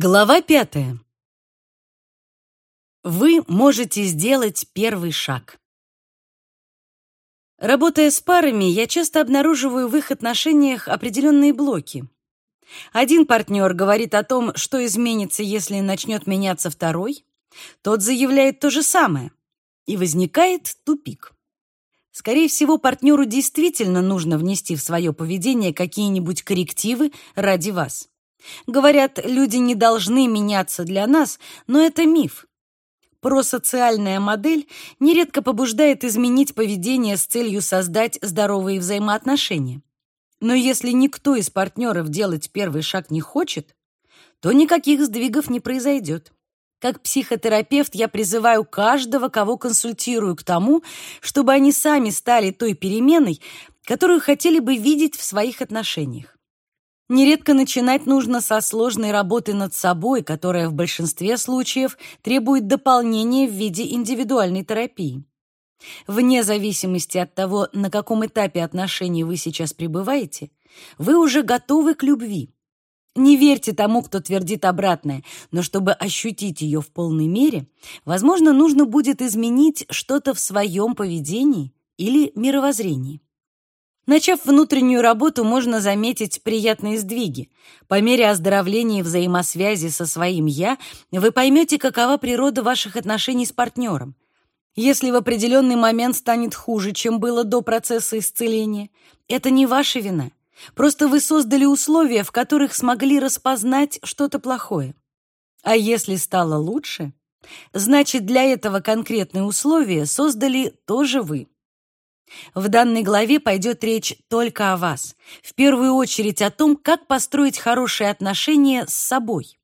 Глава пятая. Вы можете сделать первый шаг. Работая с парами, я часто обнаруживаю в их отношениях определенные блоки. Один партнер говорит о том, что изменится, если начнет меняться второй, тот заявляет то же самое, и возникает тупик. Скорее всего, партнеру действительно нужно внести в свое поведение какие-нибудь коррективы ради вас. Говорят, люди не должны меняться для нас, но это миф. Просоциальная модель нередко побуждает изменить поведение с целью создать здоровые взаимоотношения. Но если никто из партнеров делать первый шаг не хочет, то никаких сдвигов не произойдет. Как психотерапевт я призываю каждого, кого консультирую, к тому, чтобы они сами стали той переменой, которую хотели бы видеть в своих отношениях. Нередко начинать нужно со сложной работы над собой, которая в большинстве случаев требует дополнения в виде индивидуальной терапии. Вне зависимости от того, на каком этапе отношений вы сейчас пребываете, вы уже готовы к любви. Не верьте тому, кто твердит обратное, но чтобы ощутить ее в полной мере, возможно, нужно будет изменить что-то в своем поведении или мировоззрении. Начав внутреннюю работу, можно заметить приятные сдвиги. По мере оздоровления и взаимосвязи со своим «я» вы поймете, какова природа ваших отношений с партнером. Если в определенный момент станет хуже, чем было до процесса исцеления, это не ваша вина. Просто вы создали условия, в которых смогли распознать что-то плохое. А если стало лучше, значит, для этого конкретные условия создали тоже вы. В данной главе пойдет речь только о вас, в первую очередь о том, как построить хорошие отношения с собой.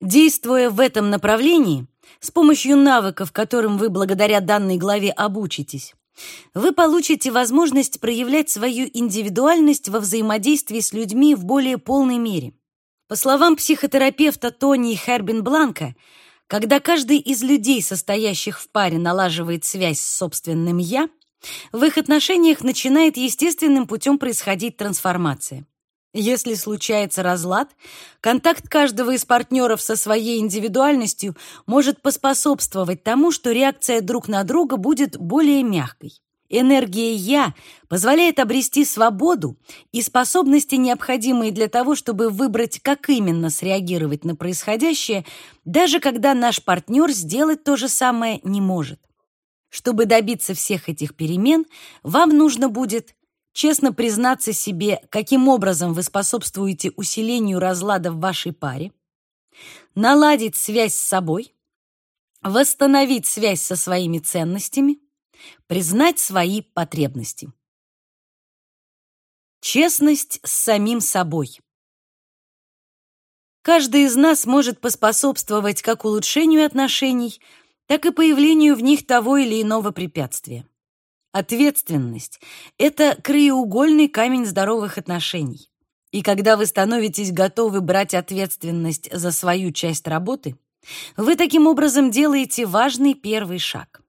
Действуя в этом направлении, с помощью навыков, которым вы благодаря данной главе обучитесь, вы получите возможность проявлять свою индивидуальность во взаимодействии с людьми в более полной мере. По словам психотерапевта Тони Хербин Бланка, когда каждый из людей, состоящих в паре, налаживает связь с собственным «я», в их отношениях начинает естественным путем происходить трансформация. Если случается разлад, контакт каждого из партнеров со своей индивидуальностью может поспособствовать тому, что реакция друг на друга будет более мягкой. Энергия «я» позволяет обрести свободу и способности, необходимые для того, чтобы выбрать, как именно среагировать на происходящее, даже когда наш партнер сделать то же самое не может. Чтобы добиться всех этих перемен, вам нужно будет честно признаться себе, каким образом вы способствуете усилению разлада в вашей паре, наладить связь с собой, восстановить связь со своими ценностями, признать свои потребности. Честность с самим собой. Каждый из нас может поспособствовать как улучшению отношений, так и появлению в них того или иного препятствия. Ответственность — это краеугольный камень здоровых отношений. И когда вы становитесь готовы брать ответственность за свою часть работы, вы таким образом делаете важный первый шаг.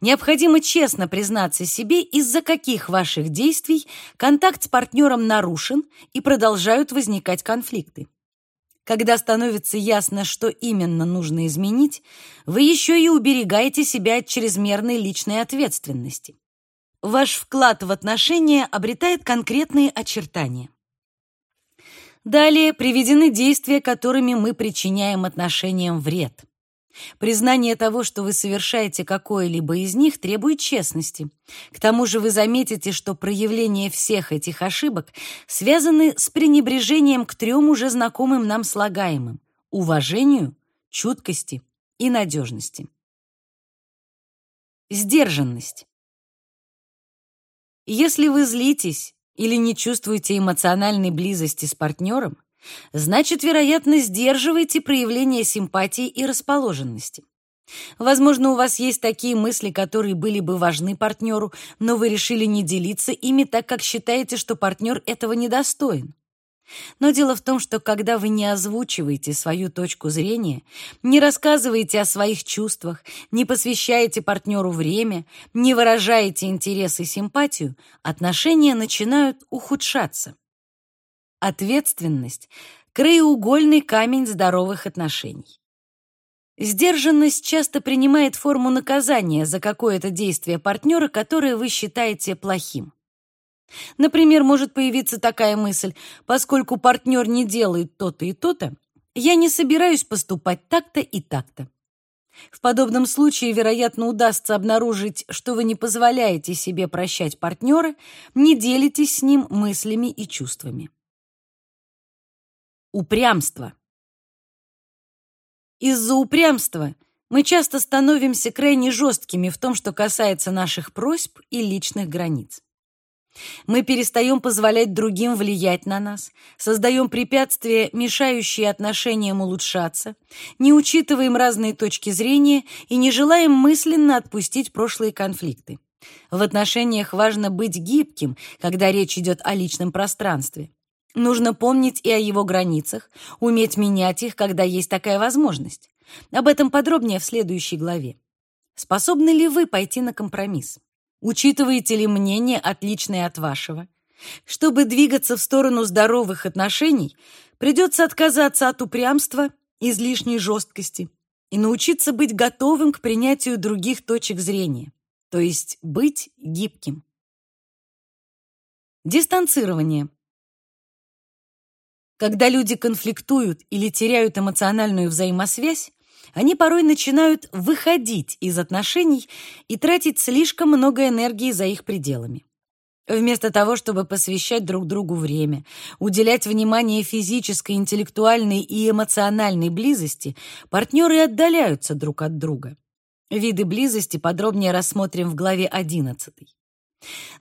Необходимо честно признаться себе, из-за каких ваших действий контакт с партнером нарушен и продолжают возникать конфликты. Когда становится ясно, что именно нужно изменить, вы еще и уберегаете себя от чрезмерной личной ответственности. Ваш вклад в отношения обретает конкретные очертания. Далее приведены действия, которыми мы причиняем отношениям вред. Признание того, что вы совершаете какое-либо из них, требует честности. К тому же вы заметите, что проявление всех этих ошибок связаны с пренебрежением к трем уже знакомым нам слагаемым – уважению, чуткости и надежности. Сдержанность. Если вы злитесь или не чувствуете эмоциональной близости с партнером, значит, вероятно, сдерживаете проявление симпатии и расположенности. Возможно, у вас есть такие мысли, которые были бы важны партнеру, но вы решили не делиться ими, так как считаете, что партнер этого недостоин. Но дело в том, что когда вы не озвучиваете свою точку зрения, не рассказываете о своих чувствах, не посвящаете партнеру время, не выражаете интерес и симпатию, отношения начинают ухудшаться. Ответственность краеугольный камень здоровых отношений. Сдержанность часто принимает форму наказания за какое-то действие партнера, которое вы считаете плохим. Например, может появиться такая мысль, поскольку партнер не делает то-то и то-то, я не собираюсь поступать так-то и так-то. В подобном случае, вероятно, удастся обнаружить, что вы не позволяете себе прощать партнера, не делитесь с ним мыслями и чувствами. Упрямство. Из-за упрямства мы часто становимся крайне жесткими в том, что касается наших просьб и личных границ. Мы перестаем позволять другим влиять на нас, создаем препятствия, мешающие отношениям улучшаться, не учитываем разные точки зрения и не желаем мысленно отпустить прошлые конфликты. В отношениях важно быть гибким, когда речь идет о личном пространстве. Нужно помнить и о его границах, уметь менять их, когда есть такая возможность. Об этом подробнее в следующей главе. Способны ли вы пойти на компромисс? Учитываете ли мнение, отличное от вашего? Чтобы двигаться в сторону здоровых отношений, придется отказаться от упрямства, излишней жесткости и научиться быть готовым к принятию других точек зрения, то есть быть гибким. Дистанцирование. Когда люди конфликтуют или теряют эмоциональную взаимосвязь, они порой начинают выходить из отношений и тратить слишком много энергии за их пределами. Вместо того, чтобы посвящать друг другу время, уделять внимание физической, интеллектуальной и эмоциональной близости, партнеры отдаляются друг от друга. Виды близости подробнее рассмотрим в главе 11.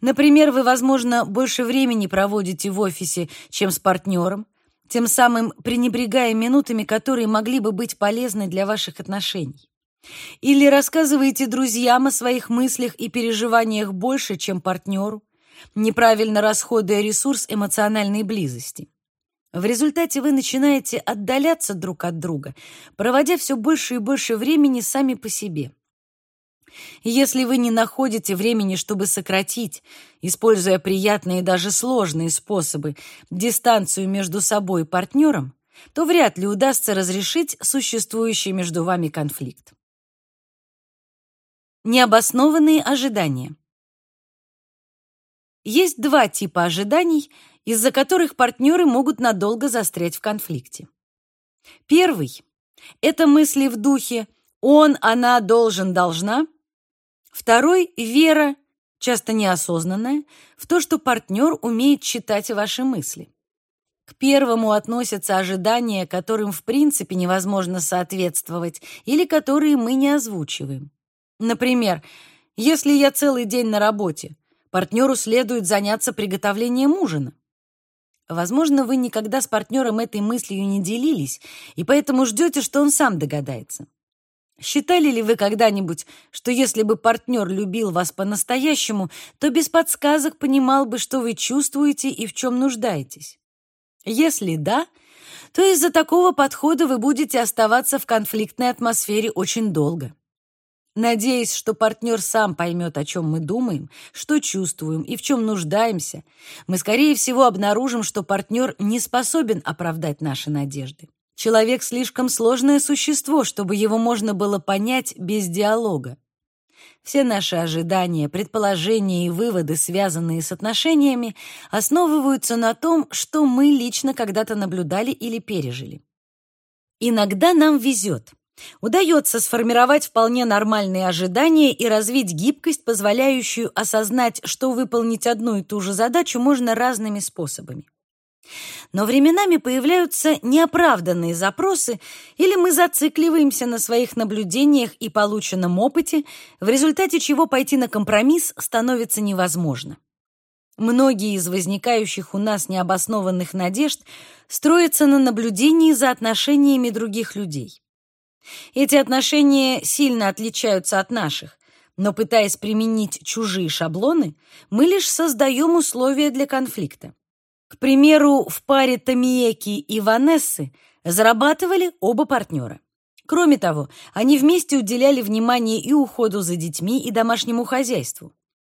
Например, вы, возможно, больше времени проводите в офисе, чем с партнером, тем самым пренебрегая минутами, которые могли бы быть полезны для ваших отношений. Или рассказываете друзьям о своих мыслях и переживаниях больше, чем партнеру, неправильно расходуя ресурс эмоциональной близости. В результате вы начинаете отдаляться друг от друга, проводя все больше и больше времени сами по себе. Если вы не находите времени, чтобы сократить, используя приятные и даже сложные способы, дистанцию между собой и партнером, то вряд ли удастся разрешить существующий между вами конфликт. Необоснованные ожидания. Есть два типа ожиданий, из-за которых партнеры могут надолго застрять в конфликте. Первый — это мысли в духе «он, она, должен, должна», Второй — вера, часто неосознанная, в то, что партнер умеет читать ваши мысли. К первому относятся ожидания, которым в принципе невозможно соответствовать или которые мы не озвучиваем. Например, если я целый день на работе, партнеру следует заняться приготовлением ужина. Возможно, вы никогда с партнером этой мыслью не делились, и поэтому ждете, что он сам догадается. Считали ли вы когда-нибудь, что если бы партнер любил вас по-настоящему, то без подсказок понимал бы, что вы чувствуете и в чем нуждаетесь? Если да, то из-за такого подхода вы будете оставаться в конфликтной атмосфере очень долго. Надеясь, что партнер сам поймет, о чем мы думаем, что чувствуем и в чем нуждаемся, мы, скорее всего, обнаружим, что партнер не способен оправдать наши надежды. Человек слишком сложное существо, чтобы его можно было понять без диалога. Все наши ожидания, предположения и выводы, связанные с отношениями, основываются на том, что мы лично когда-то наблюдали или пережили. Иногда нам везет. Удается сформировать вполне нормальные ожидания и развить гибкость, позволяющую осознать, что выполнить одну и ту же задачу можно разными способами. Но временами появляются неоправданные запросы, или мы зацикливаемся на своих наблюдениях и полученном опыте, в результате чего пойти на компромисс становится невозможно. Многие из возникающих у нас необоснованных надежд строятся на наблюдении за отношениями других людей. Эти отношения сильно отличаются от наших, но пытаясь применить чужие шаблоны, мы лишь создаем условия для конфликта. К примеру, в паре Тамиеки и Ванессы зарабатывали оба партнера. Кроме того, они вместе уделяли внимание и уходу за детьми, и домашнему хозяйству.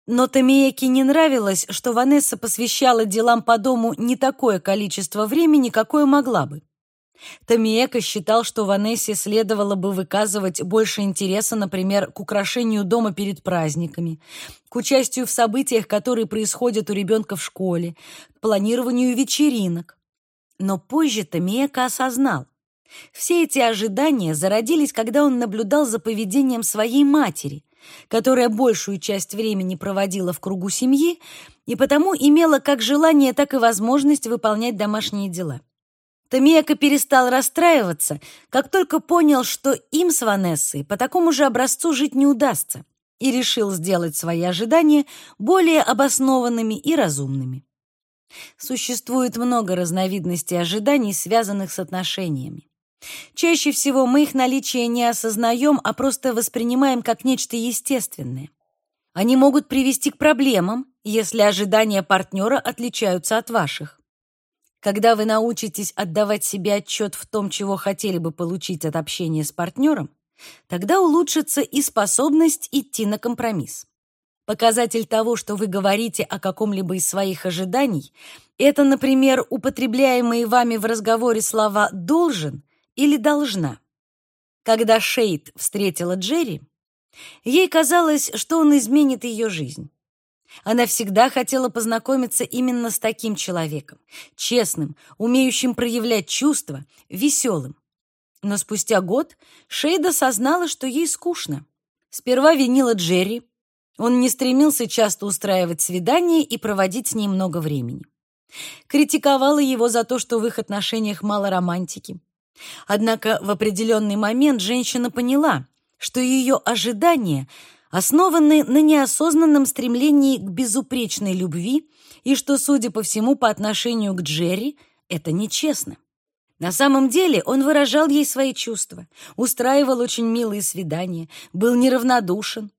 Но Тамиеки не нравилось, что Ванесса посвящала делам по дому не такое количество времени, какое могла бы. Томиэко считал, что Ванессе следовало бы выказывать больше интереса, например, к украшению дома перед праздниками, к участию в событиях, которые происходят у ребенка в школе, к планированию вечеринок. Но позже Томиэко осознал, все эти ожидания зародились, когда он наблюдал за поведением своей матери, которая большую часть времени проводила в кругу семьи и потому имела как желание, так и возможность выполнять домашние дела. Томиэко перестал расстраиваться, как только понял, что им с Ванессой по такому же образцу жить не удастся, и решил сделать свои ожидания более обоснованными и разумными. Существует много разновидностей ожиданий, связанных с отношениями. Чаще всего мы их наличие не осознаем, а просто воспринимаем как нечто естественное. Они могут привести к проблемам, если ожидания партнера отличаются от ваших. Когда вы научитесь отдавать себе отчет в том, чего хотели бы получить от общения с партнером, тогда улучшится и способность идти на компромисс. Показатель того, что вы говорите о каком-либо из своих ожиданий, это, например, употребляемые вами в разговоре слова «должен» или «должна». Когда Шейд встретила Джерри, ей казалось, что он изменит ее жизнь. Она всегда хотела познакомиться именно с таким человеком, честным, умеющим проявлять чувства, веселым. Но спустя год Шейда сознала, что ей скучно. Сперва винила Джерри. Он не стремился часто устраивать свидания и проводить с ней много времени. Критиковала его за то, что в их отношениях мало романтики. Однако в определенный момент женщина поняла, что ее ожидания — основаны на неосознанном стремлении к безупречной любви и что, судя по всему, по отношению к Джерри это нечестно. На самом деле он выражал ей свои чувства, устраивал очень милые свидания, был неравнодушен.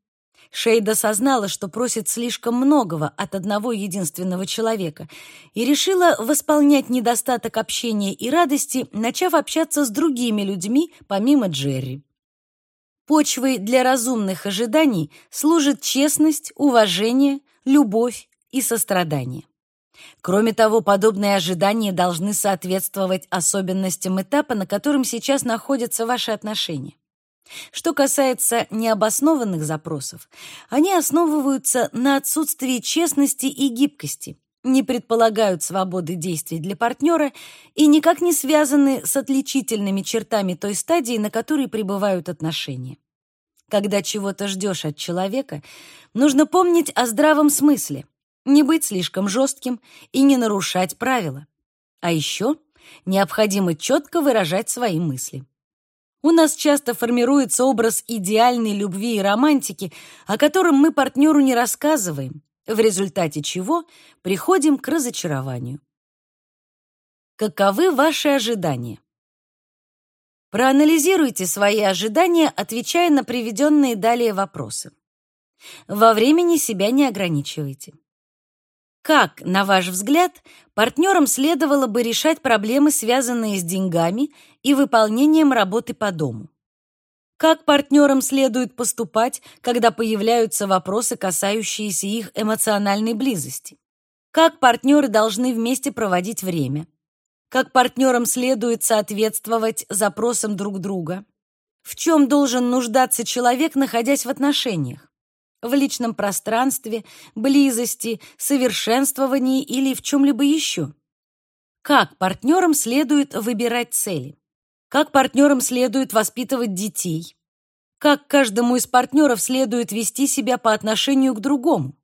Шейда сознала, что просит слишком многого от одного единственного человека, и решила восполнять недостаток общения и радости, начав общаться с другими людьми помимо Джерри. Почвой для разумных ожиданий служит честность, уважение, любовь и сострадание. Кроме того, подобные ожидания должны соответствовать особенностям этапа, на котором сейчас находятся ваши отношения. Что касается необоснованных запросов, они основываются на отсутствии честности и гибкости, не предполагают свободы действий для партнера и никак не связаны с отличительными чертами той стадии, на которой пребывают отношения. Когда чего-то ждешь от человека, нужно помнить о здравом смысле, не быть слишком жестким и не нарушать правила. А еще необходимо четко выражать свои мысли. У нас часто формируется образ идеальной любви и романтики, о котором мы партнеру не рассказываем, в результате чего приходим к разочарованию. Каковы ваши ожидания? Проанализируйте свои ожидания, отвечая на приведенные далее вопросы. Во времени себя не ограничивайте. Как, на ваш взгляд, партнерам следовало бы решать проблемы, связанные с деньгами и выполнением работы по дому? Как партнерам следует поступать, когда появляются вопросы, касающиеся их эмоциональной близости? Как партнеры должны вместе проводить время? Как партнерам следует соответствовать запросам друг друга? В чем должен нуждаться человек, находясь в отношениях? В личном пространстве, близости, совершенствовании или в чем-либо еще? Как партнерам следует выбирать цели? Как партнерам следует воспитывать детей, как каждому из партнеров следует вести себя по отношению к другому.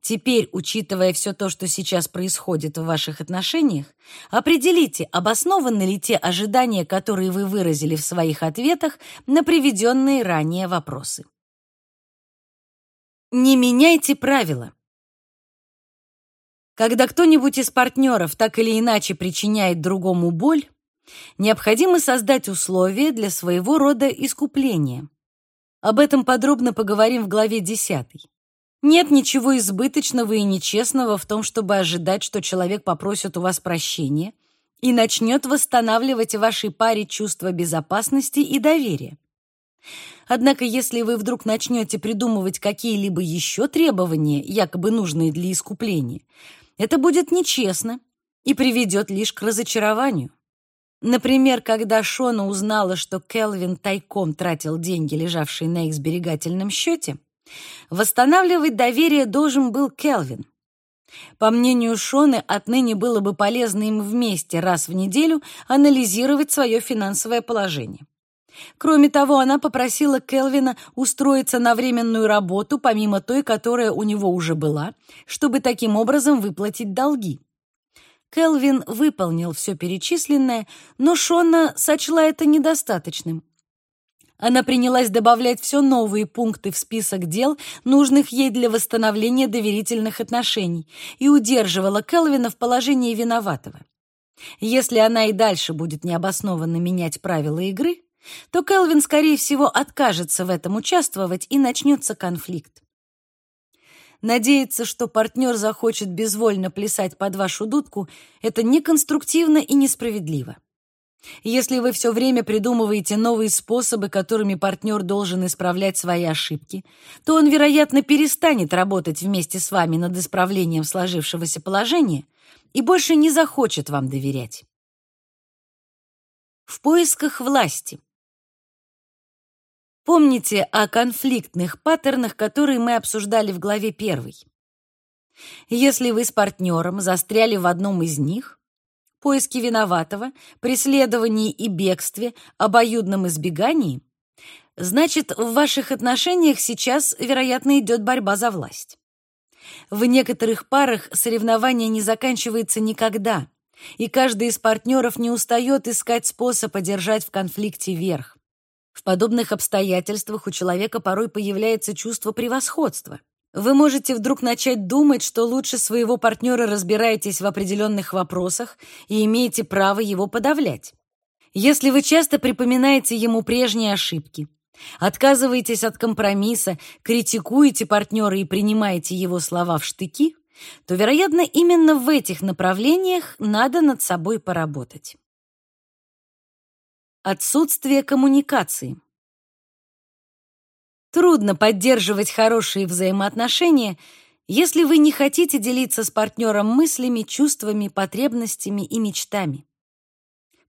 Теперь, учитывая все то, что сейчас происходит в ваших отношениях, определите, обоснованы ли те ожидания, которые вы выразили в своих ответах на приведенные ранее вопросы. Не меняйте правила. Когда кто-нибудь из партнеров так или иначе причиняет другому боль, необходимо создать условия для своего рода искупления. Об этом подробно поговорим в главе 10. Нет ничего избыточного и нечестного в том, чтобы ожидать, что человек попросит у вас прощения и начнет восстанавливать в вашей паре чувство безопасности и доверия. Однако, если вы вдруг начнете придумывать какие-либо еще требования, якобы нужные для искупления, это будет нечестно и приведет лишь к разочарованию. Например, когда Шона узнала, что Келвин тайком тратил деньги, лежавшие на их сберегательном счете, восстанавливать доверие должен был Келвин. По мнению Шоны, отныне было бы полезно им вместе раз в неделю анализировать свое финансовое положение. Кроме того, она попросила Келвина устроиться на временную работу, помимо той, которая у него уже была, чтобы таким образом выплатить долги. Келвин выполнил все перечисленное, но Шона сочла это недостаточным. Она принялась добавлять все новые пункты в список дел, нужных ей для восстановления доверительных отношений, и удерживала Келвина в положении виноватого. Если она и дальше будет необоснованно менять правила игры, то Келвин, скорее всего, откажется в этом участвовать и начнется конфликт. Надеяться, что партнер захочет безвольно плясать под вашу дудку, это неконструктивно и несправедливо. Если вы все время придумываете новые способы, которыми партнер должен исправлять свои ошибки, то он, вероятно, перестанет работать вместе с вами над исправлением сложившегося положения и больше не захочет вам доверять. В поисках власти. Помните о конфликтных паттернах, которые мы обсуждали в главе 1. Если вы с партнером застряли в одном из них, поиске виноватого, преследовании и бегстве, обоюдном избегании, значит, в ваших отношениях сейчас, вероятно, идет борьба за власть. В некоторых парах соревнование не заканчивается никогда, и каждый из партнеров не устает искать способ одержать в конфликте верх. В подобных обстоятельствах у человека порой появляется чувство превосходства. Вы можете вдруг начать думать, что лучше своего партнера разбираетесь в определенных вопросах и имеете право его подавлять. Если вы часто припоминаете ему прежние ошибки, отказываетесь от компромисса, критикуете партнера и принимаете его слова в штыки, то, вероятно, именно в этих направлениях надо над собой поработать. Отсутствие коммуникации. Трудно поддерживать хорошие взаимоотношения, если вы не хотите делиться с партнером мыслями, чувствами, потребностями и мечтами.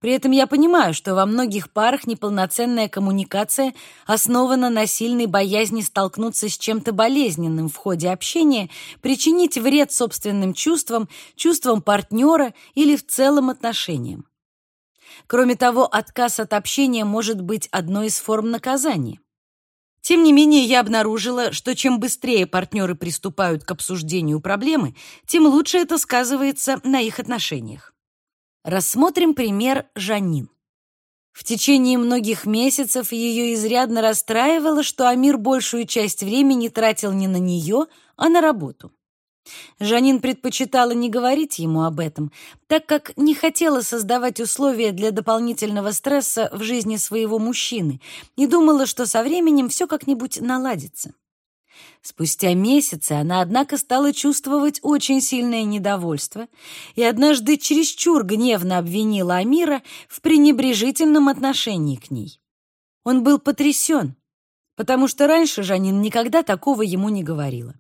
При этом я понимаю, что во многих парах неполноценная коммуникация основана на сильной боязни столкнуться с чем-то болезненным в ходе общения, причинить вред собственным чувствам, чувствам партнера или в целом отношениям. Кроме того, отказ от общения может быть одной из форм наказания. Тем не менее, я обнаружила, что чем быстрее партнеры приступают к обсуждению проблемы, тем лучше это сказывается на их отношениях. Рассмотрим пример Жанин. В течение многих месяцев ее изрядно расстраивало, что Амир большую часть времени тратил не на нее, а на работу. Жанин предпочитала не говорить ему об этом, так как не хотела создавать условия для дополнительного стресса в жизни своего мужчины и думала, что со временем все как-нибудь наладится. Спустя месяцы она, однако, стала чувствовать очень сильное недовольство и однажды чересчур гневно обвинила Амира в пренебрежительном отношении к ней. Он был потрясен, потому что раньше Жанин никогда такого ему не говорила.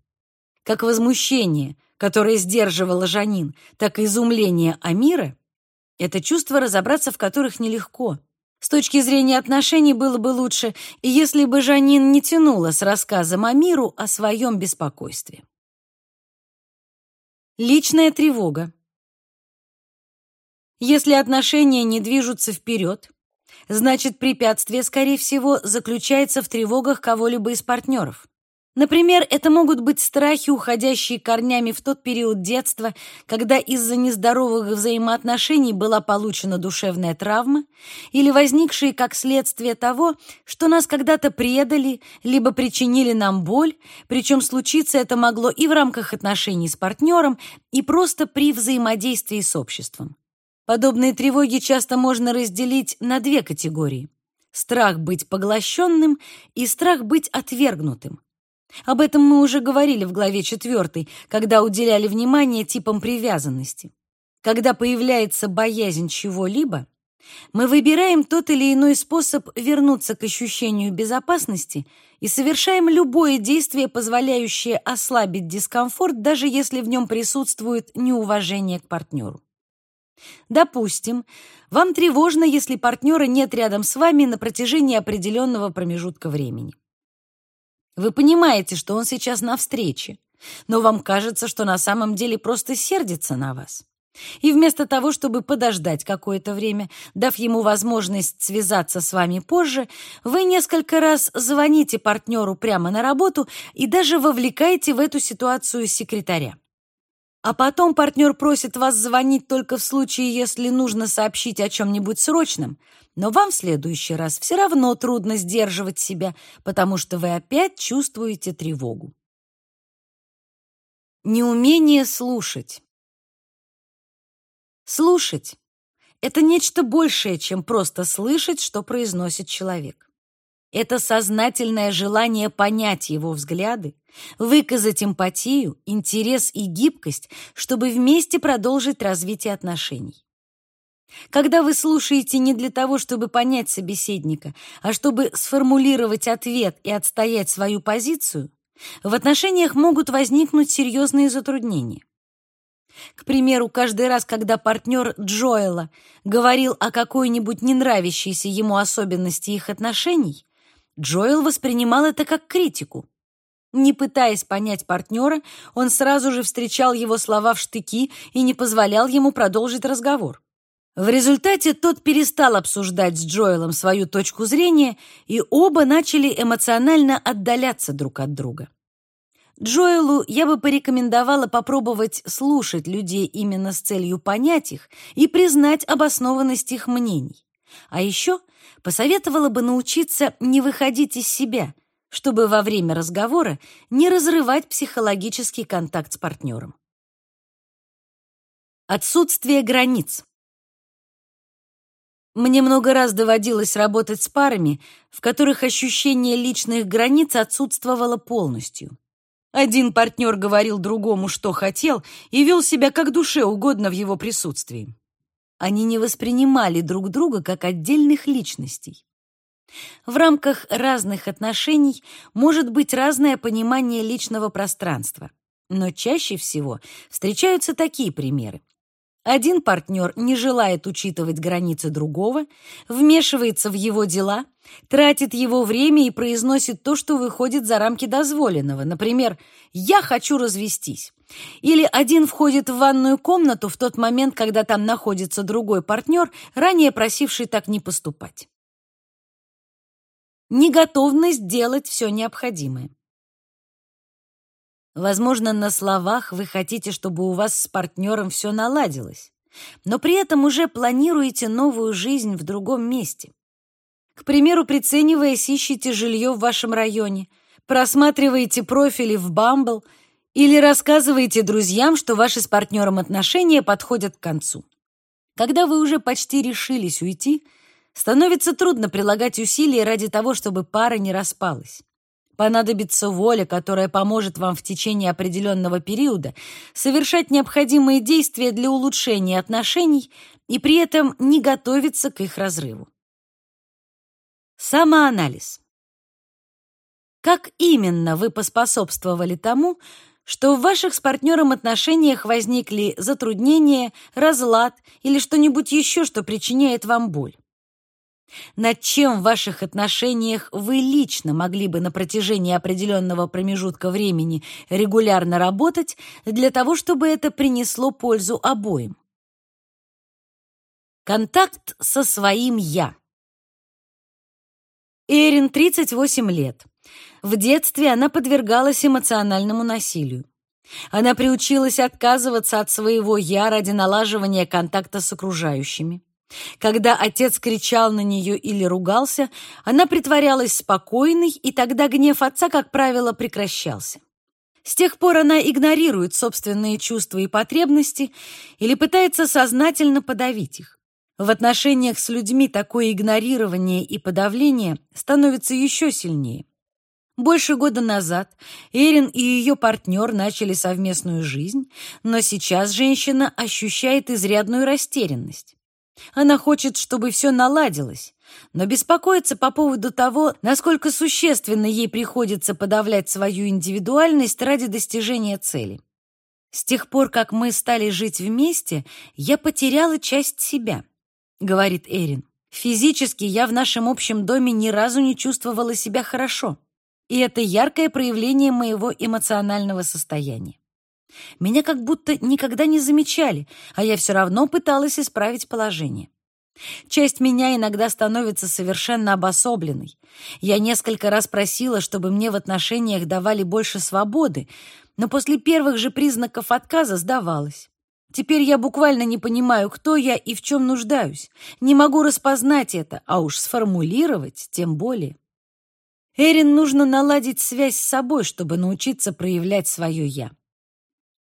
Как возмущение, которое сдерживало Жанин, так и изумление Амира — это чувства, разобраться в которых нелегко. С точки зрения отношений было бы лучше, если бы Жанин не тянула с рассказом Амиру о своем беспокойстве. Личная тревога. Если отношения не движутся вперед, значит, препятствие, скорее всего, заключается в тревогах кого-либо из партнеров. Например, это могут быть страхи, уходящие корнями в тот период детства, когда из-за нездоровых взаимоотношений была получена душевная травма, или возникшие как следствие того, что нас когда-то предали, либо причинили нам боль, причем случиться это могло и в рамках отношений с партнером, и просто при взаимодействии с обществом. Подобные тревоги часто можно разделить на две категории. Страх быть поглощенным и страх быть отвергнутым. Об этом мы уже говорили в главе 4, когда уделяли внимание типам привязанности. Когда появляется боязнь чего-либо, мы выбираем тот или иной способ вернуться к ощущению безопасности и совершаем любое действие, позволяющее ослабить дискомфорт, даже если в нем присутствует неуважение к партнеру. Допустим, вам тревожно, если партнера нет рядом с вами на протяжении определенного промежутка времени. Вы понимаете, что он сейчас на встрече, но вам кажется, что на самом деле просто сердится на вас. И вместо того, чтобы подождать какое-то время, дав ему возможность связаться с вами позже, вы несколько раз звоните партнеру прямо на работу и даже вовлекаете в эту ситуацию секретаря. А потом партнер просит вас звонить только в случае, если нужно сообщить о чем-нибудь срочном, но вам в следующий раз все равно трудно сдерживать себя, потому что вы опять чувствуете тревогу. Неумение слушать. Слушать — это нечто большее, чем просто слышать, что произносит человек. Это сознательное желание понять его взгляды, выказать эмпатию, интерес и гибкость, чтобы вместе продолжить развитие отношений. Когда вы слушаете не для того, чтобы понять собеседника, а чтобы сформулировать ответ и отстоять свою позицию, в отношениях могут возникнуть серьезные затруднения. К примеру, каждый раз, когда партнер Джоэла говорил о какой-нибудь ненравящейся ему особенности их отношений, Джоэл воспринимал это как критику. Не пытаясь понять партнера, он сразу же встречал его слова в штыки и не позволял ему продолжить разговор. В результате тот перестал обсуждать с Джоэлом свою точку зрения, и оба начали эмоционально отдаляться друг от друга. Джоэлу я бы порекомендовала попробовать слушать людей именно с целью понять их и признать обоснованность их мнений. А еще посоветовала бы научиться не выходить из себя, чтобы во время разговора не разрывать психологический контакт с партнером. Отсутствие границ. Мне много раз доводилось работать с парами, в которых ощущение личных границ отсутствовало полностью. Один партнер говорил другому, что хотел, и вел себя как душе угодно в его присутствии. Они не воспринимали друг друга как отдельных личностей. В рамках разных отношений может быть разное понимание личного пространства, но чаще всего встречаются такие примеры. Один партнер не желает учитывать границы другого, вмешивается в его дела, тратит его время и произносит то, что выходит за рамки дозволенного. Например, «я хочу развестись». Или один входит в ванную комнату в тот момент, когда там находится другой партнер, ранее просивший так не поступать. Неготовность делать все необходимое. Возможно, на словах вы хотите, чтобы у вас с партнером все наладилось, но при этом уже планируете новую жизнь в другом месте. К примеру, прицениваясь, ищете жилье в вашем районе, просматриваете профили в Bumble или рассказываете друзьям, что ваши с партнером отношения подходят к концу. Когда вы уже почти решились уйти, становится трудно прилагать усилия ради того, чтобы пара не распалась. Понадобится воля, которая поможет вам в течение определенного периода совершать необходимые действия для улучшения отношений и при этом не готовиться к их разрыву. Самоанализ. Как именно вы поспособствовали тому, что в ваших с партнером отношениях возникли затруднения, разлад или что-нибудь еще, что причиняет вам боль? над чем в ваших отношениях вы лично могли бы на протяжении определенного промежутка времени регулярно работать для того, чтобы это принесло пользу обоим. Контакт со своим «я». Эрин 38 лет. В детстве она подвергалась эмоциональному насилию. Она приучилась отказываться от своего «я» ради налаживания контакта с окружающими. Когда отец кричал на нее или ругался, она притворялась спокойной, и тогда гнев отца, как правило, прекращался. С тех пор она игнорирует собственные чувства и потребности или пытается сознательно подавить их. В отношениях с людьми такое игнорирование и подавление становится еще сильнее. Больше года назад Эрин и ее партнер начали совместную жизнь, но сейчас женщина ощущает изрядную растерянность. Она хочет, чтобы все наладилось, но беспокоится по поводу того, насколько существенно ей приходится подавлять свою индивидуальность ради достижения цели. С тех пор, как мы стали жить вместе, я потеряла часть себя, говорит Эрин. Физически я в нашем общем доме ни разу не чувствовала себя хорошо, и это яркое проявление моего эмоционального состояния. Меня как будто никогда не замечали, а я все равно пыталась исправить положение. Часть меня иногда становится совершенно обособленной. Я несколько раз просила, чтобы мне в отношениях давали больше свободы, но после первых же признаков отказа сдавалась. Теперь я буквально не понимаю, кто я и в чем нуждаюсь. Не могу распознать это, а уж сформулировать тем более. Эрин нужно наладить связь с собой, чтобы научиться проявлять свое «я».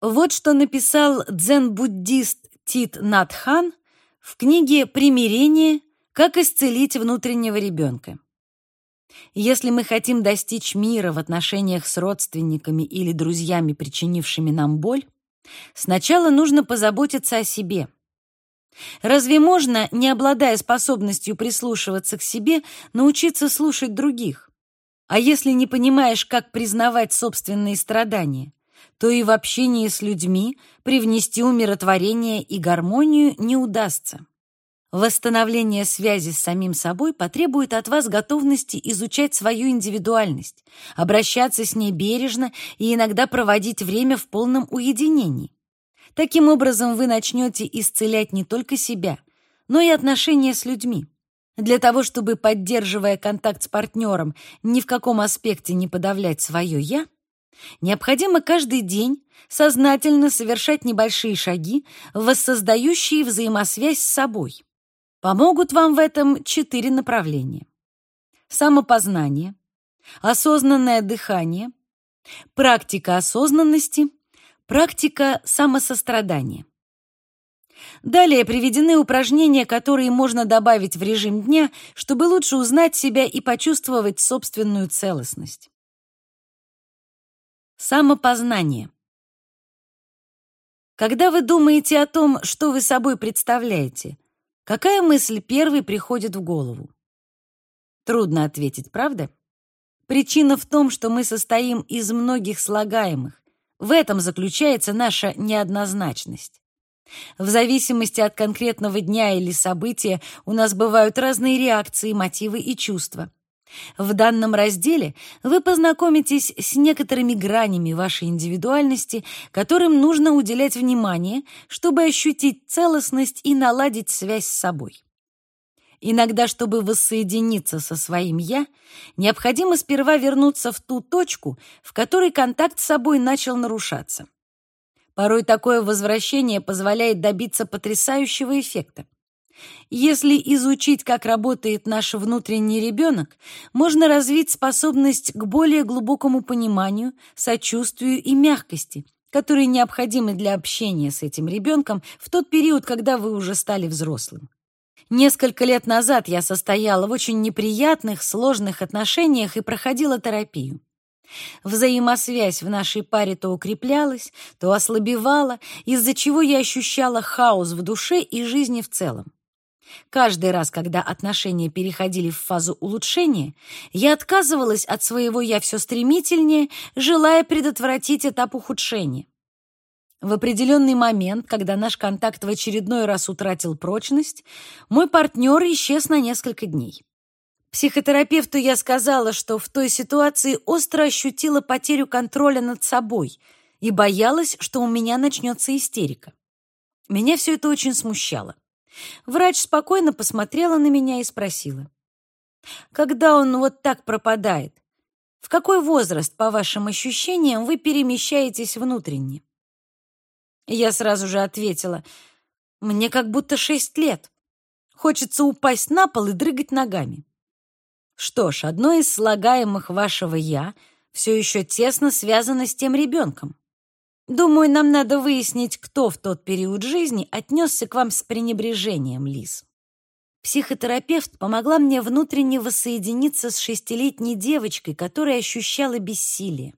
Вот что написал дзен-буддист Тит Натхан в книге «Примирение. Как исцелить внутреннего ребенка». Если мы хотим достичь мира в отношениях с родственниками или друзьями, причинившими нам боль, Сначала нужно позаботиться о себе. Разве можно, не обладая способностью прислушиваться к себе, научиться слушать других? А если не понимаешь, как признавать собственные страдания, то и в общении с людьми привнести умиротворение и гармонию не удастся. Восстановление связи с самим собой потребует от вас готовности изучать свою индивидуальность, обращаться с ней бережно и иногда проводить время в полном уединении. Таким образом, вы начнете исцелять не только себя, но и отношения с людьми. Для того, чтобы, поддерживая контакт с партнером, ни в каком аспекте не подавлять свое «я», необходимо каждый день сознательно совершать небольшие шаги, воссоздающие взаимосвязь с собой. Помогут вам в этом четыре направления. Самопознание, осознанное дыхание, практика осознанности, практика самосострадания. Далее приведены упражнения, которые можно добавить в режим дня, чтобы лучше узнать себя и почувствовать собственную целостность. Самопознание. Когда вы думаете о том, что вы собой представляете, Какая мысль первой приходит в голову? Трудно ответить, правда? Причина в том, что мы состоим из многих слагаемых. В этом заключается наша неоднозначность. В зависимости от конкретного дня или события у нас бывают разные реакции, мотивы и чувства. В данном разделе вы познакомитесь с некоторыми гранями вашей индивидуальности, которым нужно уделять внимание, чтобы ощутить целостность и наладить связь с собой. Иногда, чтобы воссоединиться со своим «я», необходимо сперва вернуться в ту точку, в которой контакт с собой начал нарушаться. Порой такое возвращение позволяет добиться потрясающего эффекта. Если изучить, как работает наш внутренний ребенок, можно развить способность к более глубокому пониманию, сочувствию и мягкости, которые необходимы для общения с этим ребенком в тот период, когда вы уже стали взрослым. Несколько лет назад я состояла в очень неприятных, сложных отношениях и проходила терапию. Взаимосвязь в нашей паре то укреплялась, то ослабевала, из-за чего я ощущала хаос в душе и жизни в целом. Каждый раз, когда отношения переходили в фазу улучшения, я отказывалась от своего «я» все стремительнее, желая предотвратить этап ухудшения. В определенный момент, когда наш контакт в очередной раз утратил прочность, мой партнер исчез на несколько дней. Психотерапевту я сказала, что в той ситуации остро ощутила потерю контроля над собой и боялась, что у меня начнется истерика. Меня все это очень смущало. Врач спокойно посмотрела на меня и спросила. «Когда он вот так пропадает, в какой возраст, по вашим ощущениям, вы перемещаетесь внутренне?» Я сразу же ответила, «Мне как будто шесть лет. Хочется упасть на пол и дрыгать ногами». Что ж, одно из слагаемых вашего «я» все еще тесно связано с тем ребенком. Думаю, нам надо выяснить, кто в тот период жизни отнесся к вам с пренебрежением, Лиз. Психотерапевт помогла мне внутренне воссоединиться с шестилетней девочкой, которая ощущала бессилие.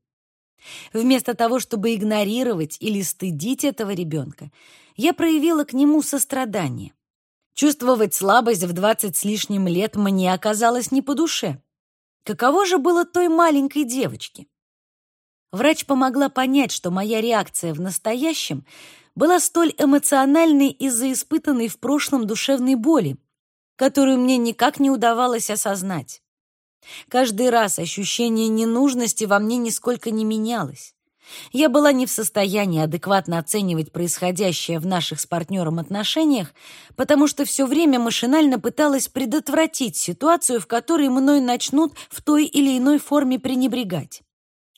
Вместо того, чтобы игнорировать или стыдить этого ребенка, я проявила к нему сострадание. Чувствовать слабость в двадцать с лишним лет мне оказалось не по душе. Каково же было той маленькой девочке? Врач помогла понять, что моя реакция в настоящем была столь эмоциональной из-за испытанной в прошлом душевной боли, которую мне никак не удавалось осознать. Каждый раз ощущение ненужности во мне нисколько не менялось. Я была не в состоянии адекватно оценивать происходящее в наших с партнером отношениях, потому что все время машинально пыталась предотвратить ситуацию, в которой мной начнут в той или иной форме пренебрегать.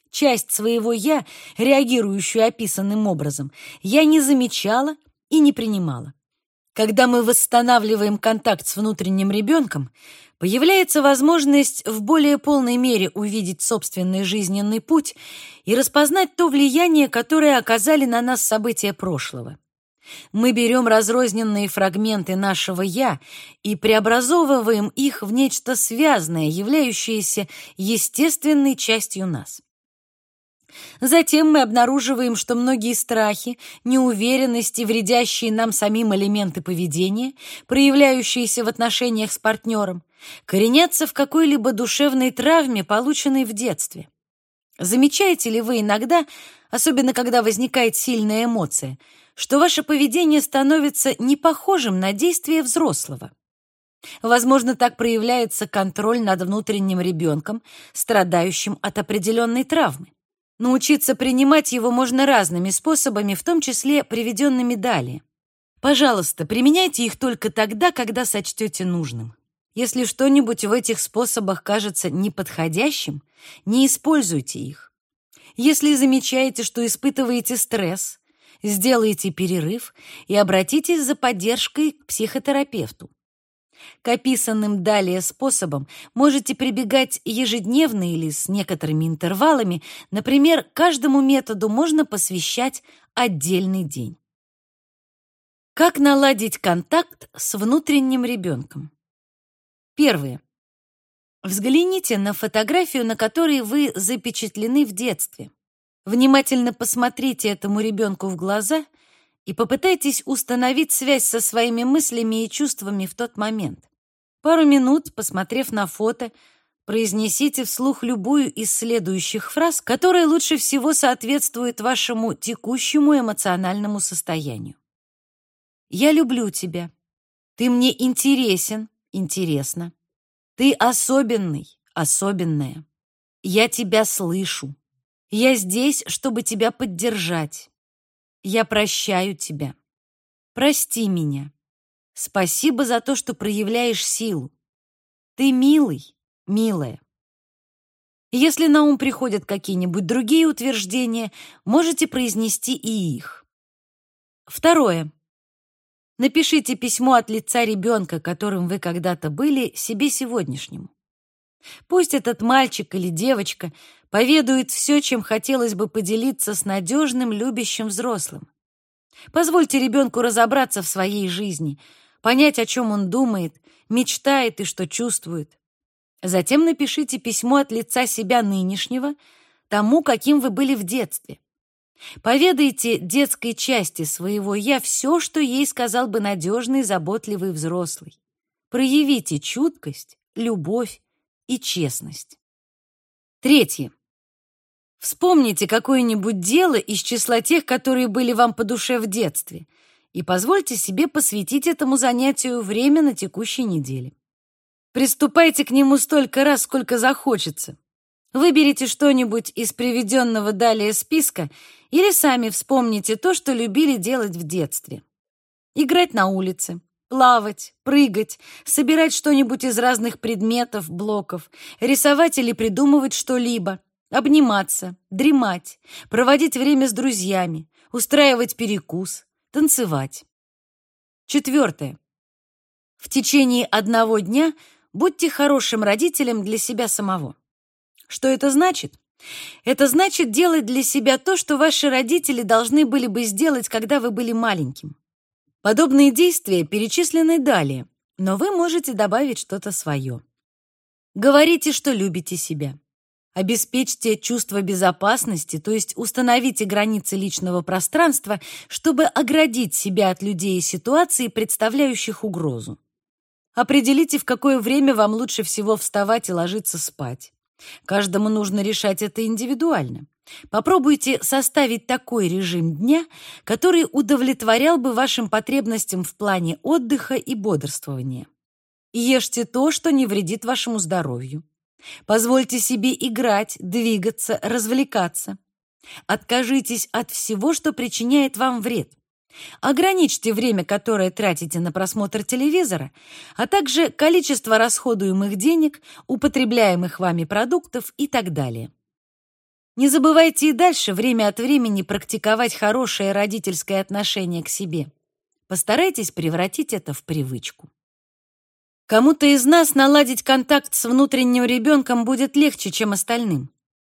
Часть своего «я», реагирующую описанным образом, я не замечала и не принимала. Когда мы восстанавливаем контакт с внутренним ребенком, появляется возможность в более полной мере увидеть собственный жизненный путь и распознать то влияние, которое оказали на нас события прошлого. Мы берем разрозненные фрагменты нашего «я» и преобразовываем их в нечто связанное, являющееся естественной частью нас. Затем мы обнаруживаем, что многие страхи, неуверенности, вредящие нам самим элементы поведения, проявляющиеся в отношениях с партнером, коренятся в какой-либо душевной травме, полученной в детстве. Замечаете ли вы иногда, особенно когда возникает сильная эмоция, что ваше поведение становится не похожим на действие взрослого? Возможно, так проявляется контроль над внутренним ребенком, страдающим от определенной травмы. Научиться принимать его можно разными способами, в том числе приведенными далее. Пожалуйста, применяйте их только тогда, когда сочтете нужным. Если что-нибудь в этих способах кажется неподходящим, не используйте их. Если замечаете, что испытываете стресс, сделайте перерыв и обратитесь за поддержкой к психотерапевту. К описанным далее способам можете прибегать ежедневно или с некоторыми интервалами. Например, каждому методу можно посвящать отдельный день. Как наладить контакт с внутренним ребенком? Первое. Взгляните на фотографию, на которой вы запечатлены в детстве. Внимательно посмотрите этому ребенку в глаза – и попытайтесь установить связь со своими мыслями и чувствами в тот момент. Пару минут, посмотрев на фото, произнесите вслух любую из следующих фраз, которая лучше всего соответствует вашему текущему эмоциональному состоянию. «Я люблю тебя. Ты мне интересен, интересно. Ты особенный, особенная. Я тебя слышу. Я здесь, чтобы тебя поддержать. Я прощаю тебя. Прости меня. Спасибо за то, что проявляешь силу. Ты милый, милая. Если на ум приходят какие-нибудь другие утверждения, можете произнести и их. Второе. Напишите письмо от лица ребенка, которым вы когда-то были, себе сегодняшнему. Пусть этот мальчик или девочка поведают все, чем хотелось бы поделиться с надежным, любящим взрослым. Позвольте ребенку разобраться в своей жизни, понять, о чем он думает, мечтает и что чувствует. Затем напишите письмо от лица себя нынешнего, тому, каким вы были в детстве. Поведайте детской части своего «я» все, что ей сказал бы надежный, заботливый взрослый. Проявите чуткость, любовь и честность. Третье. Вспомните какое-нибудь дело из числа тех, которые были вам по душе в детстве, и позвольте себе посвятить этому занятию время на текущей неделе. Приступайте к нему столько раз, сколько захочется. Выберите что-нибудь из приведенного далее списка или сами вспомните то, что любили делать в детстве. Играть на улице, плавать, прыгать, собирать что-нибудь из разных предметов, блоков, рисовать или придумывать что-либо, обниматься, дремать, проводить время с друзьями, устраивать перекус, танцевать. Четвертое. В течение одного дня будьте хорошим родителем для себя самого. Что это значит? Это значит делать для себя то, что ваши родители должны были бы сделать, когда вы были маленьким. Подобные действия перечислены далее, но вы можете добавить что-то свое. Говорите, что любите себя. Обеспечьте чувство безопасности, то есть установите границы личного пространства, чтобы оградить себя от людей и ситуаций, представляющих угрозу. Определите, в какое время вам лучше всего вставать и ложиться спать. Каждому нужно решать это индивидуально. Попробуйте составить такой режим дня, который удовлетворял бы вашим потребностям в плане отдыха и бодрствования. Ешьте то, что не вредит вашему здоровью. Позвольте себе играть, двигаться, развлекаться. Откажитесь от всего, что причиняет вам вред. Ограничьте время, которое тратите на просмотр телевизора, а также количество расходуемых денег, употребляемых вами продуктов и так далее. Не забывайте и дальше время от времени практиковать хорошее родительское отношение к себе. Постарайтесь превратить это в привычку. Кому-то из нас наладить контакт с внутренним ребенком будет легче, чем остальным.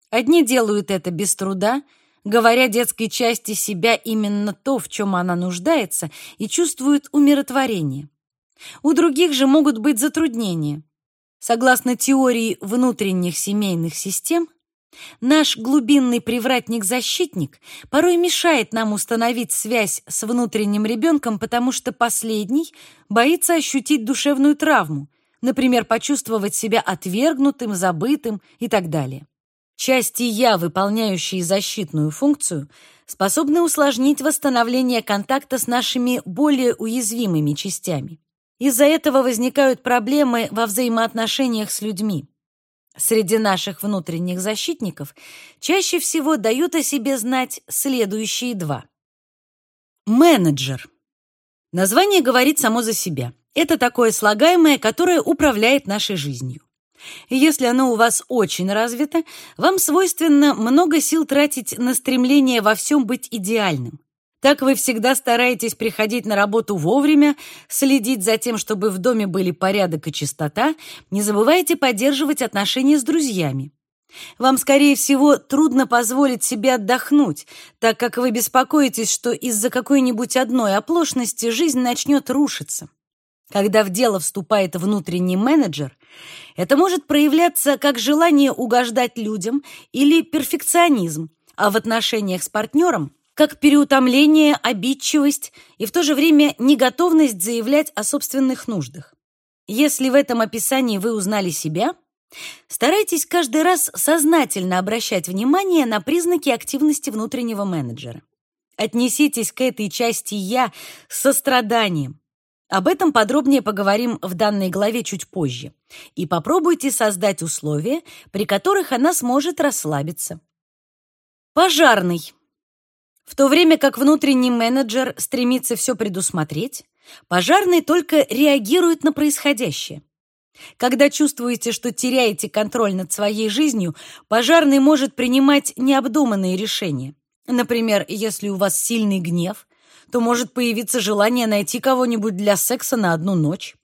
Одни делают это без труда, говоря детской части себя именно то, в чем она нуждается, и чувствуют умиротворение. У других же могут быть затруднения. Согласно теории внутренних семейных систем, Наш глубинный привратник-защитник порой мешает нам установить связь с внутренним ребенком, потому что последний боится ощутить душевную травму, например, почувствовать себя отвергнутым, забытым и так далее. Части «я», выполняющие защитную функцию, способны усложнить восстановление контакта с нашими более уязвимыми частями. Из-за этого возникают проблемы во взаимоотношениях с людьми среди наших внутренних защитников чаще всего дают о себе знать следующие два. Менеджер. Название говорит само за себя. Это такое слагаемое, которое управляет нашей жизнью. Если оно у вас очень развито, вам свойственно много сил тратить на стремление во всем быть идеальным. Так вы всегда стараетесь приходить на работу вовремя, следить за тем, чтобы в доме были порядок и чистота, не забывайте поддерживать отношения с друзьями. Вам, скорее всего, трудно позволить себе отдохнуть, так как вы беспокоитесь, что из-за какой-нибудь одной оплошности жизнь начнет рушиться. Когда в дело вступает внутренний менеджер, это может проявляться как желание угождать людям или перфекционизм, а в отношениях с партнером как переутомление, обидчивость и в то же время неготовность заявлять о собственных нуждах. Если в этом описании вы узнали себя, старайтесь каждый раз сознательно обращать внимание на признаки активности внутреннего менеджера. Отнеситесь к этой части «я» с состраданием. Об этом подробнее поговорим в данной главе чуть позже. И попробуйте создать условия, при которых она сможет расслабиться. Пожарный. В то время как внутренний менеджер стремится все предусмотреть, пожарный только реагирует на происходящее. Когда чувствуете, что теряете контроль над своей жизнью, пожарный может принимать необдуманные решения. Например, если у вас сильный гнев, то может появиться желание найти кого-нибудь для секса на одну ночь.